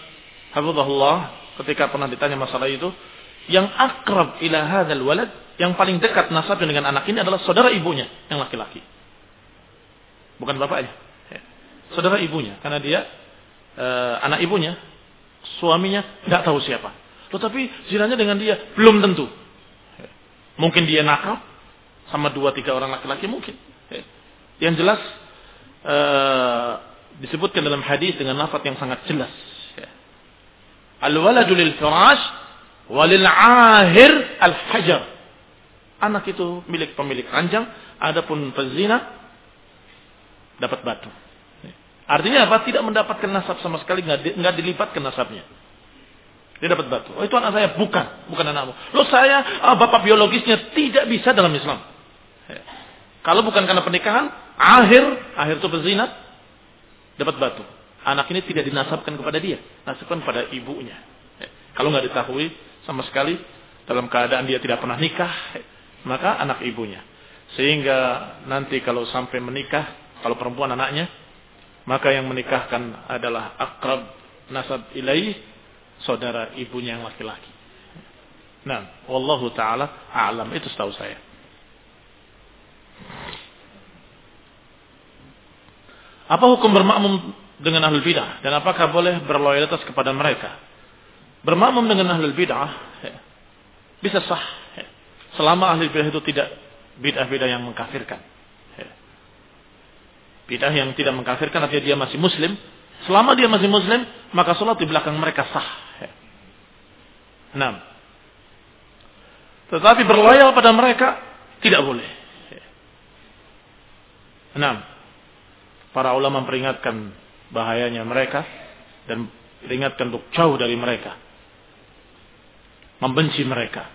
Hafizahullah, ketika pernah ditanya masalah itu, yang akrab ila hadzal walad, yang paling dekat nasabnya dengan anak ini adalah saudara ibunya yang laki-laki. Bukan bapaknya. Ya. Saudara ibunya, karena dia e, anak ibunya, suaminya nggak tahu siapa. Tetapi zinanya dengan dia belum tentu. Mungkin dia nakal sama dua tiga orang laki-laki mungkin. Ya. Yang jelas e, disebutkan dalam hadis dengan lafaz yang sangat jelas. Al-waladu lil firash Walil ahir al hajar. Anak itu milik pemilik ranjang, adapun pezina dapat batu. Artinya apa? Tidak mendapatkan nasab sama sekali, nggak, di, nggak dilipatkan nasabnya. Dia dapat batu. Oh itu anak saya, bukan, bukan anakmu. Lo saya, oh, bapak biologisnya tidak bisa dalam Islam. Kalau bukan karena pernikahan, akhir, akhir itu pezina, dapat batu. Anak ini tidak dinasabkan kepada dia, nasabkan pada ibunya. Kalau nggak diketahui, sama sekali dalam keadaan dia tidak pernah nikah, maka anak ibunya. Sehingga nanti kalau sampai menikah, kalau perempuan anaknya, maka yang menikahkan adalah akrab nasab ilaih, saudara ibunya yang laki-laki. Nah, wallahu taala a'lam itu setahu saya. Apa hukum bermakmum dengan ahlul bidah dan apakah boleh berloyalitas kepada mereka? bermakmum dengan ahli bid'ah bisa sah selama ahli bid'ah itu tidak bid'ah-bid'ah yang mengkafirkan. Bid'ah yang tidak mengkafirkan artinya dia masih muslim. Selama dia masih muslim, maka sholat di belakang mereka sah. Enam. Tetapi berloyal pada mereka tidak boleh. Enam. Para ulama memperingatkan bahayanya mereka dan peringatkan untuk jauh dari mereka membenci mereka.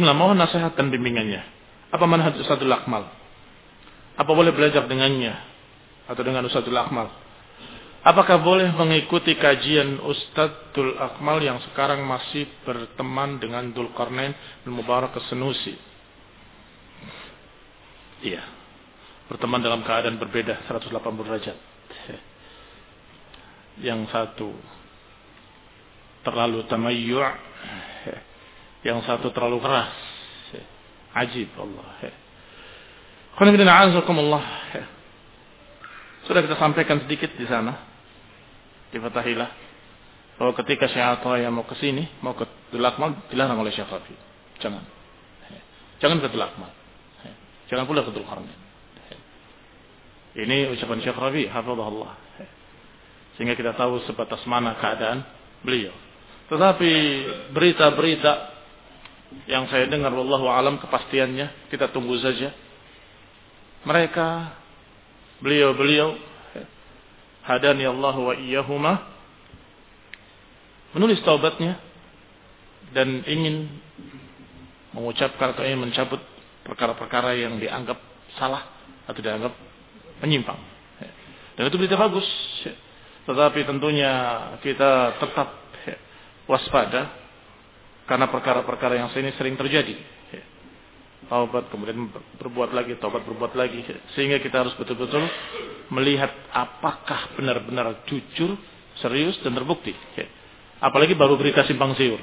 Bismillah, mohon nasihat dan bimbingannya. Apa manhaj Ustadzul Akmal? Apa boleh belajar dengannya? Atau dengan Ustadzul Akmal? Apakah boleh mengikuti kajian Ustadzul Akmal yang sekarang masih berteman dengan Dul Qarnain dan Mubarak Kesenusi? Iya. Berteman dalam keadaan berbeda 180 derajat. Yang satu terlalu tamayyu' yang satu terlalu keras. Ajib Allah. Sudah kita sampaikan sedikit di sana di Fatahillah bahwa ketika Syekh yang mau ke sini, mau ke Dulakmal dilarang oleh Syekh Rafi. Jangan. Jangan ke Dulakmal. Jangan pula ke Dulkarnain. Ini ucapan Syekh Rafi, hafizahullah. Sehingga kita tahu sebatas mana keadaan beliau. Tetapi berita-berita yang saya dengar wallahu alam kepastiannya kita tunggu saja mereka beliau-beliau hadani Allah wa iyyahuma menulis taubatnya dan ingin mengucapkan atau ingin mencabut perkara-perkara yang dianggap salah atau dianggap menyimpang. Dan itu berita bagus. Tetapi tentunya kita tetap waspada karena perkara-perkara yang ini sering terjadi. Taubat kemudian berbuat lagi, taubat berbuat lagi. Sehingga kita harus betul-betul melihat apakah benar-benar jujur, serius dan terbukti. Apalagi baru berita simpang siur.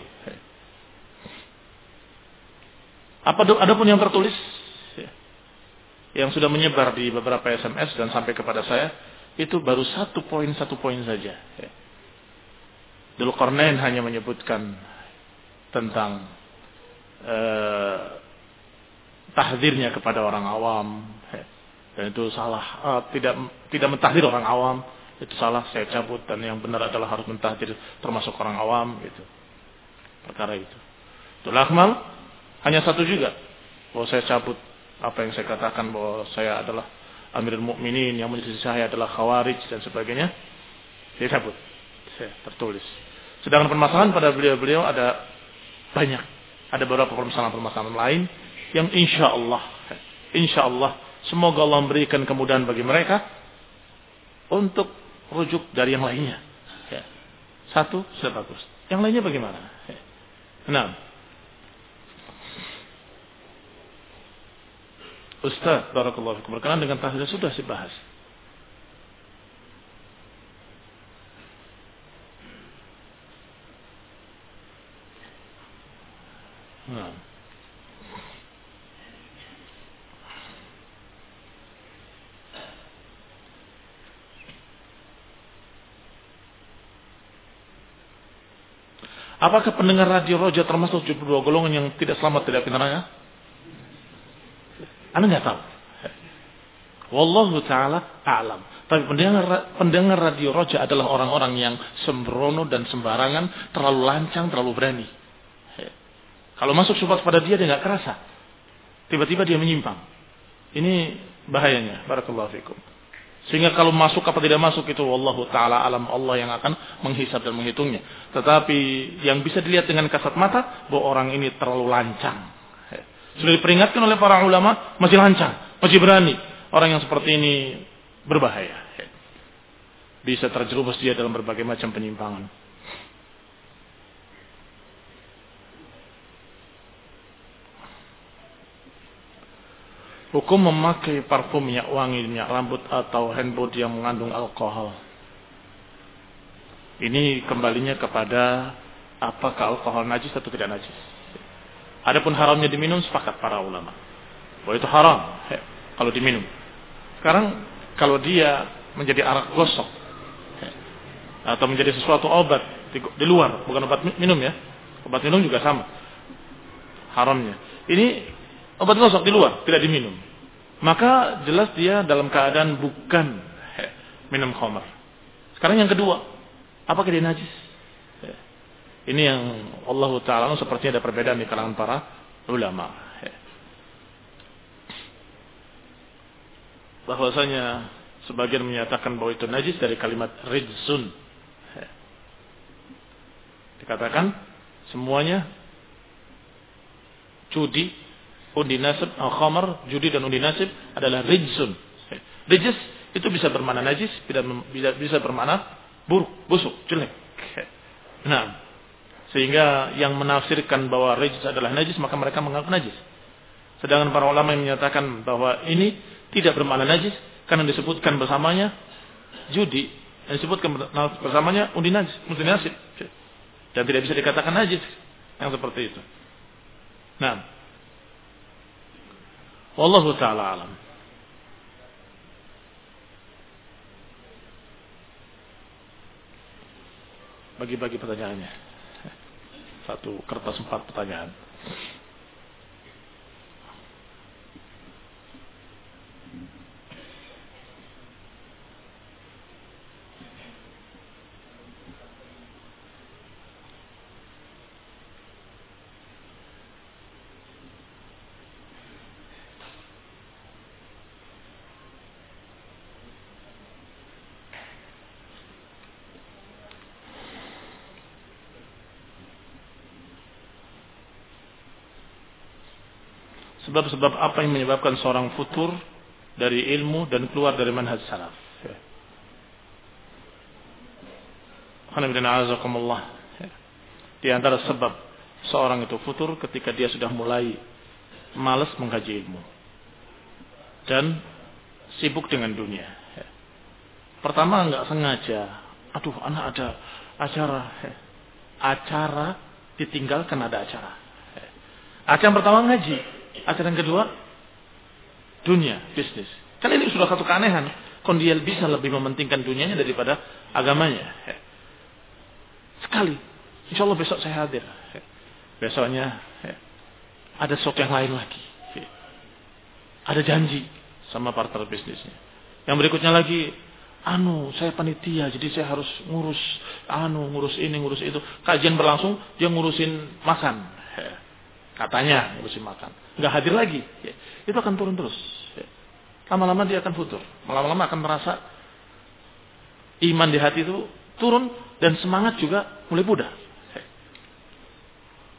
Apa adapun yang tertulis yang sudah menyebar di beberapa SMS dan sampai kepada saya itu baru satu poin satu poin saja. Dulu Kornen hanya menyebutkan tentang eh, tahdirnya kepada orang awam dan itu salah uh, tidak tidak mentahdir orang awam itu salah saya cabut dan yang benar adalah harus mentahdir termasuk orang awam gitu perkara itu. Itulah akmal hanya satu juga. Bahwa saya cabut apa yang saya katakan bahwa saya adalah Amirul Mukminin yang menjadi saya adalah Khawarij dan sebagainya. Saya cabut. Saya tertulis. Sedangkan permasalahan pada beliau-beliau ada banyak. Ada beberapa permasalahan-permasalahan lain yang insya Allah, insya Allah, semoga Allah memberikan kemudahan bagi mereka untuk rujuk dari yang lainnya. Ya. Satu sudah bagus. Yang lainnya bagaimana? Ya. Nah, Ustaz, barakallahu fikum. Berkenaan dengan tahdir sudah dibahas. Nah. Apakah pendengar radio Roja termasuk 72 golongan yang tidak selamat tidak neraka? Anda nggak tahu. Wallahu taala alam. Tapi pendengar pendengar radio Roja adalah orang-orang yang sembrono dan sembarangan, terlalu lancang, terlalu berani. Kalau masuk syubhat pada dia dia nggak kerasa. Tiba-tiba dia menyimpang. Ini bahayanya. Barakallahu fikum. Sehingga kalau masuk apa tidak masuk itu wallahu taala alam Allah yang akan menghisap dan menghitungnya. Tetapi yang bisa dilihat dengan kasat mata bahwa orang ini terlalu lancang. Sudah diperingatkan oleh para ulama, masih lancang, masih berani. Orang yang seperti ini berbahaya. Bisa terjerumus dia dalam berbagai macam penyimpangan. Hukum memakai parfum minyak wangi, minyak rambut atau handboard yang mengandung alkohol. Ini kembalinya kepada apakah alkohol najis atau tidak najis. Adapun haramnya diminum sepakat para ulama. Bahwa itu haram he, kalau diminum. Sekarang kalau dia menjadi arak gosok he, atau menjadi sesuatu obat di, di luar, bukan obat minum ya. Obat minum juga sama. Haramnya. Ini obat gosok di luar, tidak diminum. Maka jelas dia dalam keadaan bukan minum khamar. Sekarang yang kedua, apakah dia najis? Ini yang Allah Ta'ala sepertinya ada perbedaan di kalangan para ulama. Bahwasanya sebagian menyatakan bahwa itu najis dari kalimat rijsun. Dikatakan semuanya judi, undi nasib, khamar, judi dan undi nasib adalah rijsun. Rijis itu bisa bermana najis, bisa bisa bermana buruk, busuk, jelek. Nah, sehingga yang menafsirkan bahwa najis adalah najis maka mereka mengaku najis. Sedangkan para ulama yang menyatakan bahwa ini tidak bermakna najis karena disebutkan bersamanya judi, yang disebutkan bersamanya undi najis, undi nasib. Dan tidak bisa dikatakan najis yang seperti itu. Nah, wallahu taala alam. Bagi-bagi pertanyaannya. Satu kertas empat pertanyaan. Sebab-sebab apa yang menyebabkan seorang futur dari ilmu dan keluar dari manhaj salaf. Di antara sebab seorang itu futur ketika dia sudah mulai malas mengkaji ilmu dan sibuk dengan dunia. Pertama nggak sengaja, aduh anak ada acara, acara ditinggalkan ada acara. Acara yang pertama ngaji, acara yang kedua dunia, bisnis. Kan ini sudah satu keanehan. Kon dia bisa lebih mementingkan dunianya daripada agamanya. Sekali. Insya Allah besok saya hadir. Besoknya ada sok yang lain lagi. Ada janji sama partner bisnisnya. Yang berikutnya lagi, anu saya panitia jadi saya harus ngurus anu ngurus ini ngurus itu kajian berlangsung dia ngurusin makan katanya ngurusin makan nggak hadir lagi itu akan turun terus lama-lama dia akan futur lama-lama akan merasa iman di hati itu turun dan semangat juga mulai pudar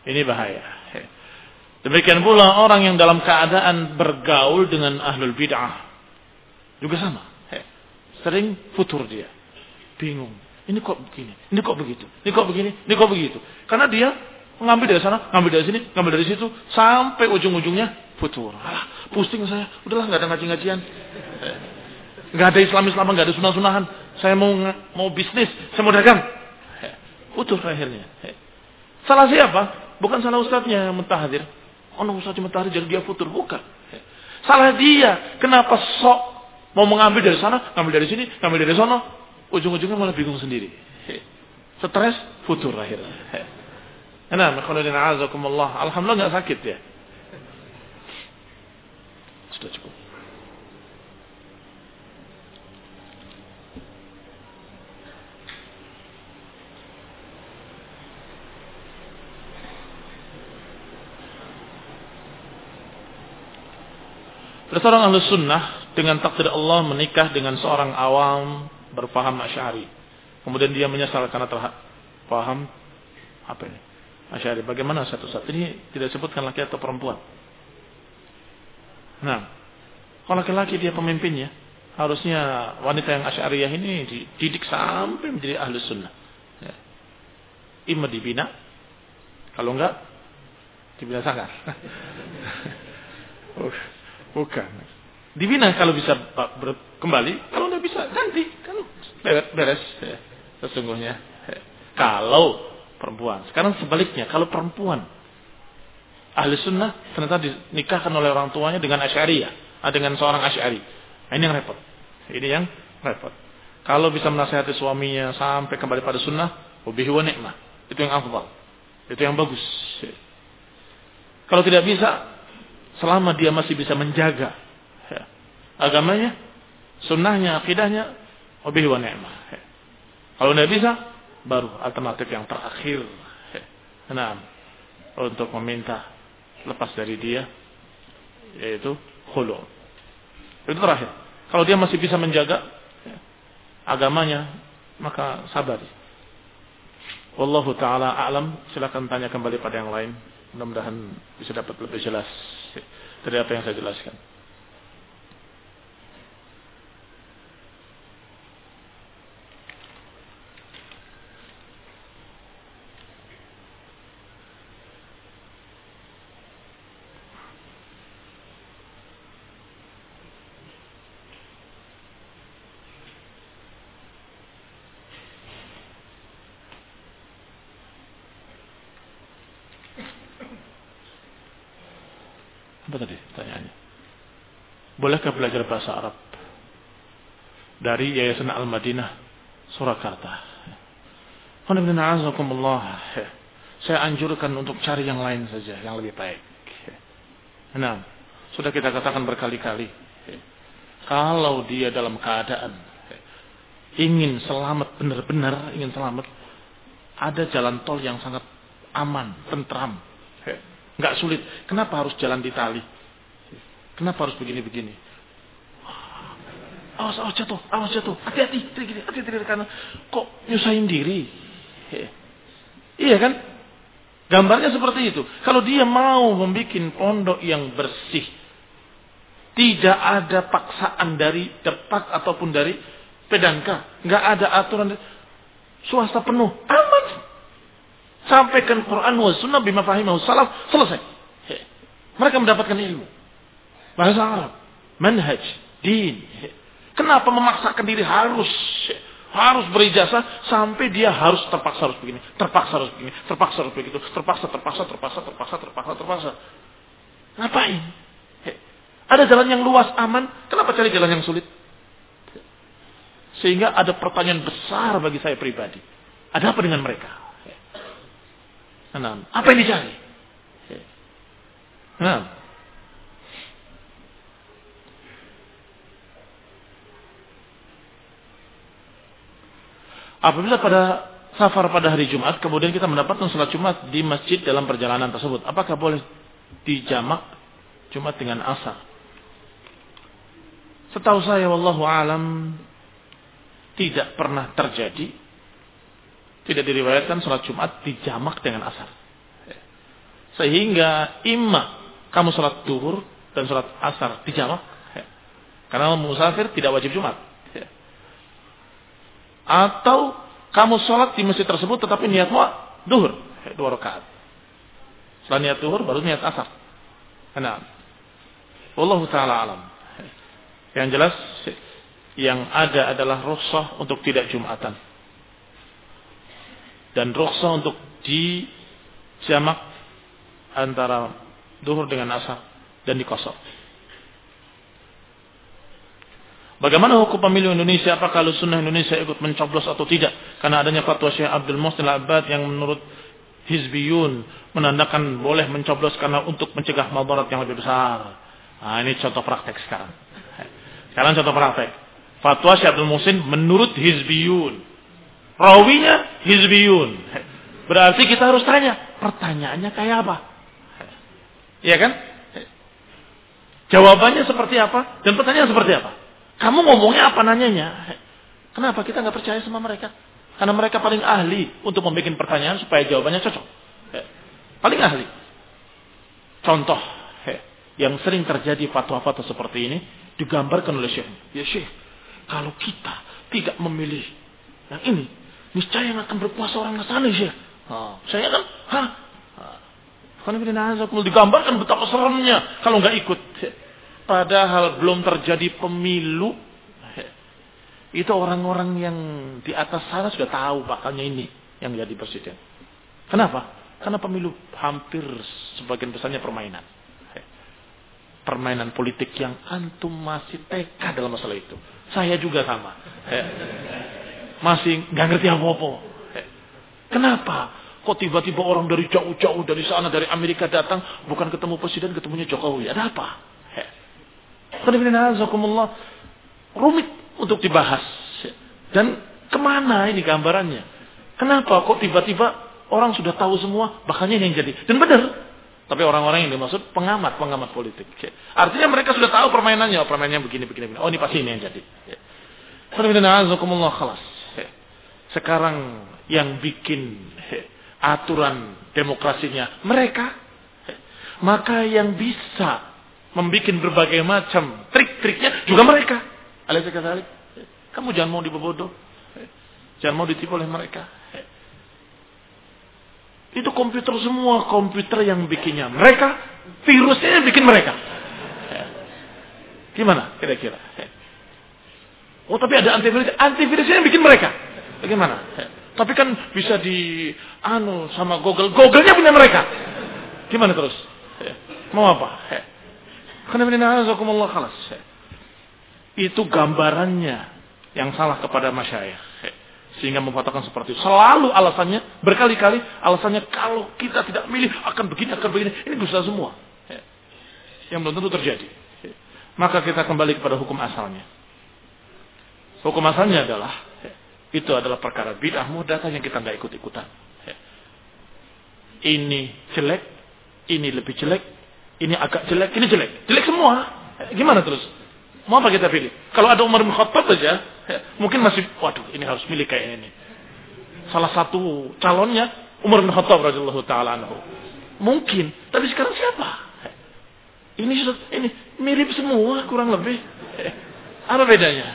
ini bahaya demikian pula orang yang dalam keadaan bergaul dengan ahlul bid'ah juga sama Sering futur dia. Bingung. Ini kok begini? Ini kok begitu? Ini kok begini? Ini kok begitu? Karena dia mengambil dari sana, ngambil dari sini, ngambil dari situ, sampai ujung-ujungnya futur. Alah, pusing saya. Udahlah, nggak ada ngaji-ngajian. Nggak ada Islam-Islam, nggak ada sunah-sunahan. Saya mau mau bisnis, saya mau dagang. Futur akhirnya. Salah siapa? Bukan salah ustadznya yang mentahadir. Oh, no, ustadznya mentahadir jadi dia futur. Bukan. Salah dia. Kenapa sok Mau mengambil dari sana, ngambil dari sini, ngambil dari sana, ujung-ujungnya malah bingung sendiri. Stres, futur akhirnya. Nah, Alhamdulillah nggak sakit ya. Sudah cukup. Ada seorang ahli sunnah dengan takdir Allah menikah dengan seorang awam berpaham asyari. Kemudian dia menyesal karena telah paham apa ini? Asyari. Bagaimana satu saat ini tidak sebutkan laki atau perempuan. Nah, kalau laki-laki dia pemimpinnya, harusnya wanita yang asyariyah ini dididik sampai menjadi ahli sunnah. Ya. Ima dibina, kalau enggak dibinasakan. <laughs> Bukan. Dibina kalau bisa kembali, kalau nggak bisa ganti, kan beres ya, sesungguhnya. Ya. Kalau perempuan, sekarang sebaliknya, kalau perempuan ahli sunnah ternyata dinikahkan oleh orang tuanya dengan asyariyah, ah, dengan seorang asyari. Nah, ini yang repot. Ini yang repot. Kalau bisa menasihati suaminya sampai kembali pada sunnah, ubihi wa. Itu yang afdal. Itu yang bagus. Kalau tidak bisa, selama dia masih bisa menjaga agamanya, sunnahnya, akidahnya, wabihi wa. Kalau tidak bisa, baru alternatif yang terakhir. Nah, untuk meminta lepas dari dia, yaitu khulu. Itu terakhir. Kalau dia masih bisa menjaga agamanya, maka sabar. Wallahu taala alam. Silakan tanya kembali pada yang lain. Mudah-mudahan bisa dapat lebih jelas dari apa yang saya jelaskan. Bolehkah belajar bahasa Arab? Dari Yayasan Al-Madinah, Surakarta. Saya anjurkan untuk cari yang lain saja, yang lebih baik. Nah, sudah kita katakan berkali-kali. Kalau dia dalam keadaan ingin selamat benar-benar ingin selamat, ada jalan tol yang sangat aman, tentram, nggak sulit. Kenapa harus jalan di tali? Kenapa harus begini-begini? Awas, awas jatuh, awas jatuh. Hati-hati, hati-hati, hati-hati karena kok nyusahin diri. Iya kan? Gambarnya seperti itu. Kalau dia mau membuat pondok yang bersih, tidak ada paksaan dari depak ataupun dari pedangka, nggak ada aturan swasta penuh, aman. Sampaikan Quran wa sunnah bima fahimahu salaf, selesai. Mereka mendapatkan ilmu. Bahasa Arab, manhaj, din. Kenapa memaksakan diri harus harus berijazah sampai dia harus terpaksa harus begini, terpaksa harus begini, terpaksa harus begitu, terpaksa, terpaksa, terpaksa, terpaksa, terpaksa, terpaksa. Ngapain? Ada jalan yang luas, aman, kenapa cari jalan yang sulit? Sehingga ada pertanyaan besar bagi saya pribadi. Ada apa dengan mereka? Apa yang dicari? Nah, Apabila pada safar pada hari Jumat, kemudian kita mendapatkan sholat Jumat di masjid dalam perjalanan tersebut, apakah boleh dijamak Jumat dengan asar? Setahu saya, wallahu alam, tidak pernah terjadi, tidak diriwayatkan sholat Jumat dijamak dengan asar. Sehingga imma kamu sholat duhur dan sholat asar dijamak, karena musafir tidak wajib Jumat. Atau kamu sholat di masjid tersebut tetapi niatmu duhur. Dua rakaat. Setelah niat duhur baru niat asar. Nah. Allah Ta'ala alam. Yang jelas yang ada adalah rukhsah untuk tidak jumatan. Dan rukhsah untuk di jamak antara duhur dengan asar dan dikosok. Bagaimana hukum pemilu Indonesia? Apakah kalau sunnah Indonesia ikut mencoblos atau tidak? Karena adanya fatwa Syekh Abdul Muhsin Al-Abbad yang menurut Hizbiyun menandakan boleh mencoblos karena untuk mencegah mabarat yang lebih besar. Nah, ini contoh praktek sekarang. Sekarang contoh praktek. Fatwa Syekh Abdul Muhsin menurut Hizbiyun. Rawinya Hizbiyun. Berarti kita harus tanya, pertanyaannya kayak apa? Iya kan? Jawabannya seperti apa dan pertanyaan seperti apa? Kamu ngomongnya apa nanyanya? Kenapa kita nggak percaya sama mereka? Karena mereka paling ahli untuk membuat pertanyaan supaya jawabannya cocok. Paling ahli. Contoh yang sering terjadi fatwa-fatwa seperti ini digambarkan oleh Syekh. Ya Syekh, kalau kita tidak memilih yang ini, niscaya yang akan berpuasa orang Nasrani Syekh. Oh, saya kan, hah? Digambarkan betapa seremnya kalau nggak ikut. Padahal belum terjadi pemilu. Itu orang-orang yang di atas sana sudah tahu bakalnya ini yang jadi presiden. Kenapa? Karena pemilu hampir sebagian besarnya permainan. Permainan politik yang antum masih TK dalam masalah itu. Saya juga sama. Masih nggak ngerti apa-apa. Kenapa? Kok tiba-tiba orang dari jauh-jauh dari sana dari Amerika datang bukan ketemu presiden ketemunya Jokowi? Ada apa? Rumit untuk dibahas. Dan ke mana ini gambarannya? Kenapa kok tiba-tiba orang sudah tahu semua, bakalnya yang jadi. Dan benar. Tapi orang-orang yang dimaksud pengamat, pengamat politik. Artinya mereka sudah tahu permainannya, oh, permainannya begini, begini, begini. Oh ini pasti ini yang jadi. Sekarang yang bikin aturan demokrasinya mereka, maka yang bisa membuat berbagai macam trik-triknya juga mereka. Alaihi Kamu jangan mau dibodoh. Jangan mau ditipu oleh mereka. Itu komputer semua komputer yang bikinnya mereka, virusnya yang bikin mereka. Gimana kira-kira? Oh tapi ada antivirus, antivirusnya yang bikin mereka. Bagaimana? Tapi kan bisa di anu sama Google, Google-nya punya mereka. Gimana terus? Mau apa? Khalas. Itu gambarannya yang salah kepada masyayikh. Sehingga memfatwakan seperti itu. Selalu alasannya, berkali-kali alasannya kalau kita tidak milih akan begini, akan begini. Ini bisa semua. Yang belum tentu terjadi. Maka kita kembali kepada hukum asalnya. Hukum asalnya adalah itu adalah perkara bid'ah mudah yang kita nggak ikut-ikutan. Ini jelek, ini lebih jelek, ini agak jelek, ini jelek. Jelek semua. Gimana terus? Mau apa kita pilih? Kalau ada Umar bin Khattab saja, mungkin masih, waduh, ini harus milih kayak ini. Salah satu calonnya Umar bin Khattab radhiyallahu taala anhu. Mungkin, tapi sekarang siapa? Ini ini mirip semua kurang lebih. Apa bedanya?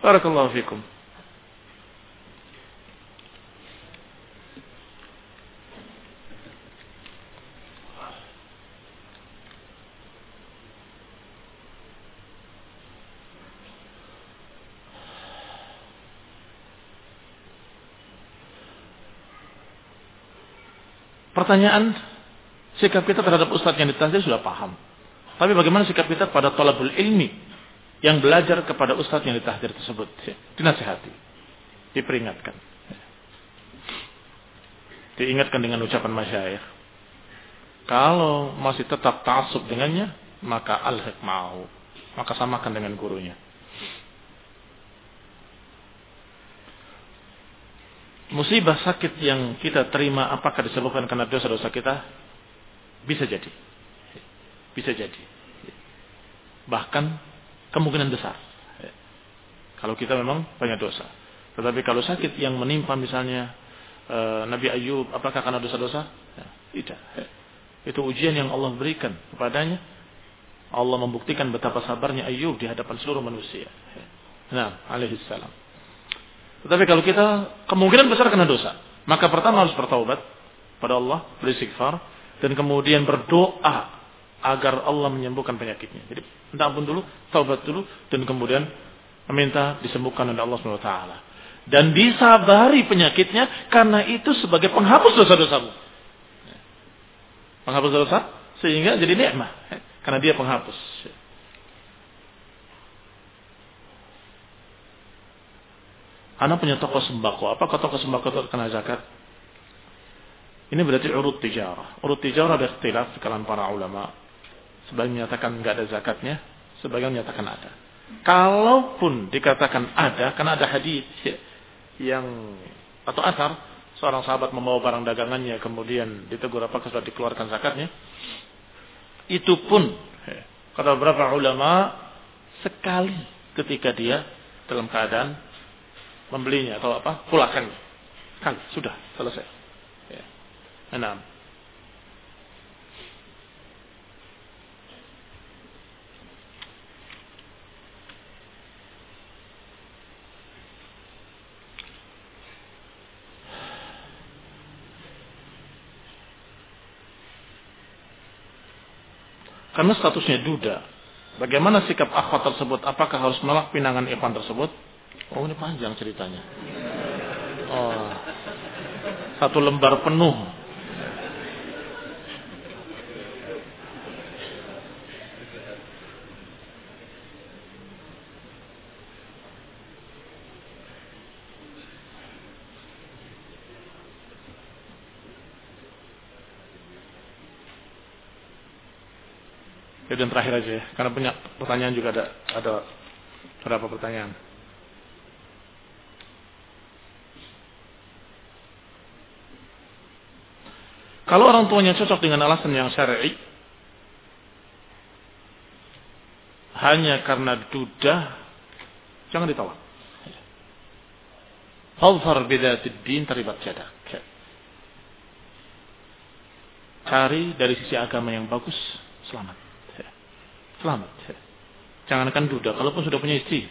Barakallahu fikum. Pertanyaan sikap kita terhadap ustadz yang ditahdir sudah paham. Tapi bagaimana sikap kita pada tolabul ilmi yang belajar kepada ustadz yang ditahdir tersebut? Dinasihati, diperingatkan. Diingatkan dengan ucapan masyayikh. Kalau masih tetap ta'asub dengannya, maka al mau. Maka samakan dengan gurunya. Musibah sakit yang kita terima apakah disebabkan karena dosa-dosa kita? Bisa jadi. Bisa jadi. Bahkan kemungkinan besar. Kalau kita memang banyak dosa. Tetapi kalau sakit yang menimpa misalnya e, Nabi Ayub, apakah karena dosa-dosa? Ya, tidak. Itu ujian yang Allah berikan kepadanya. Allah membuktikan betapa sabarnya Ayub di hadapan seluruh manusia. Nah, alaihissalam. Tetapi kalau kita kemungkinan besar kena dosa, maka pertama harus bertaubat pada Allah, beristighfar, dan kemudian berdoa agar Allah menyembuhkan penyakitnya. Jadi minta ampun dulu, taubat dulu, dan kemudian meminta disembuhkan oleh Allah SWT. Dan disabari penyakitnya karena itu sebagai penghapus dosa-dosamu. Penghapus dosa sehingga jadi nikmat karena dia penghapus. Anak punya toko sembako. Apakah toko sembako itu kena zakat? Ini berarti urut tijarah. Urut tijarah ada ikhtilaf kalangan para ulama. Sebagian menyatakan nggak ada zakatnya, sebagian menyatakan ada. Kalaupun dikatakan ada, karena ada hadis yang atau asar seorang sahabat membawa barang dagangannya kemudian ditegur apakah sudah dikeluarkan zakatnya, itu pun kata beberapa ulama sekali ketika dia dalam keadaan membelinya atau apa pulakan kan sudah selesai ya. enam Karena statusnya duda. Bagaimana sikap akhwat tersebut? Apakah harus menolak pinangan ikhwan tersebut? Oh ini panjang ceritanya. Oh, satu lembar penuh. Dan terakhir aja ya, karena banyak pertanyaan juga ada ada berapa pertanyaan. Kalau orang tuanya cocok dengan alasan yang syar'i, hanya karena duda, jangan ditolak. Fadfar bidatid din terlibat jadak. Cari dari sisi agama yang bagus, selamat. Selamat. Jangan akan duda, kalaupun sudah punya istri.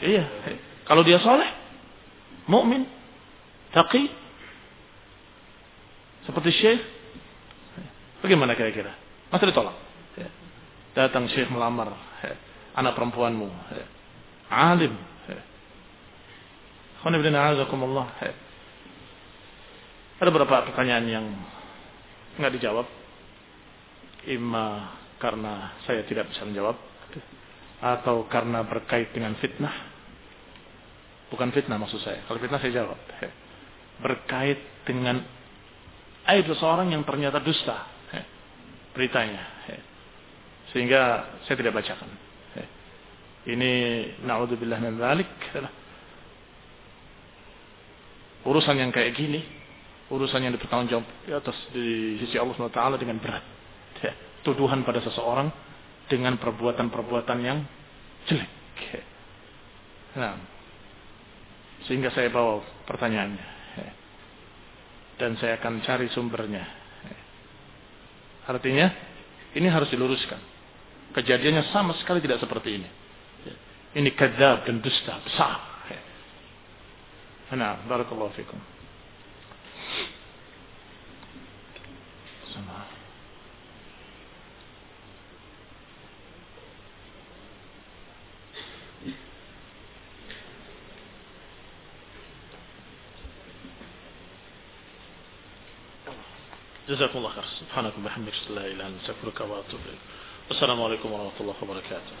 Iya. Kalau dia soleh, mukmin, taqi, seperti Syekh. Bagaimana kira-kira? Masa ditolak? Datang Syekh melamar anak perempuanmu. Alim. Ada beberapa pertanyaan yang nggak dijawab. Ima karena saya tidak bisa menjawab. Atau karena berkait dengan fitnah. Bukan fitnah maksud saya. Kalau fitnah saya jawab. Berkait dengan aib seseorang yang ternyata dusta beritanya sehingga saya tidak bacakan ini naudzubillah min dzalik urusan yang kayak gini urusan yang dipertanggungjawab di atas di sisi Allah SWT dengan berat tuduhan pada seseorang dengan perbuatan-perbuatan yang jelek nah sehingga saya bawa pertanyaannya dan saya akan cari sumbernya. Artinya ini harus diluruskan. Kejadiannya sama sekali tidak seperti ini. Ini kadzab dan dusta besar. Nah, barakallahu fikum. جزاكم الله خير. سبحانك وبحمدك لا إله إلا أنت أستغفرك وأتوب إليك. السلام عليكم ورحمة الله وبركاته.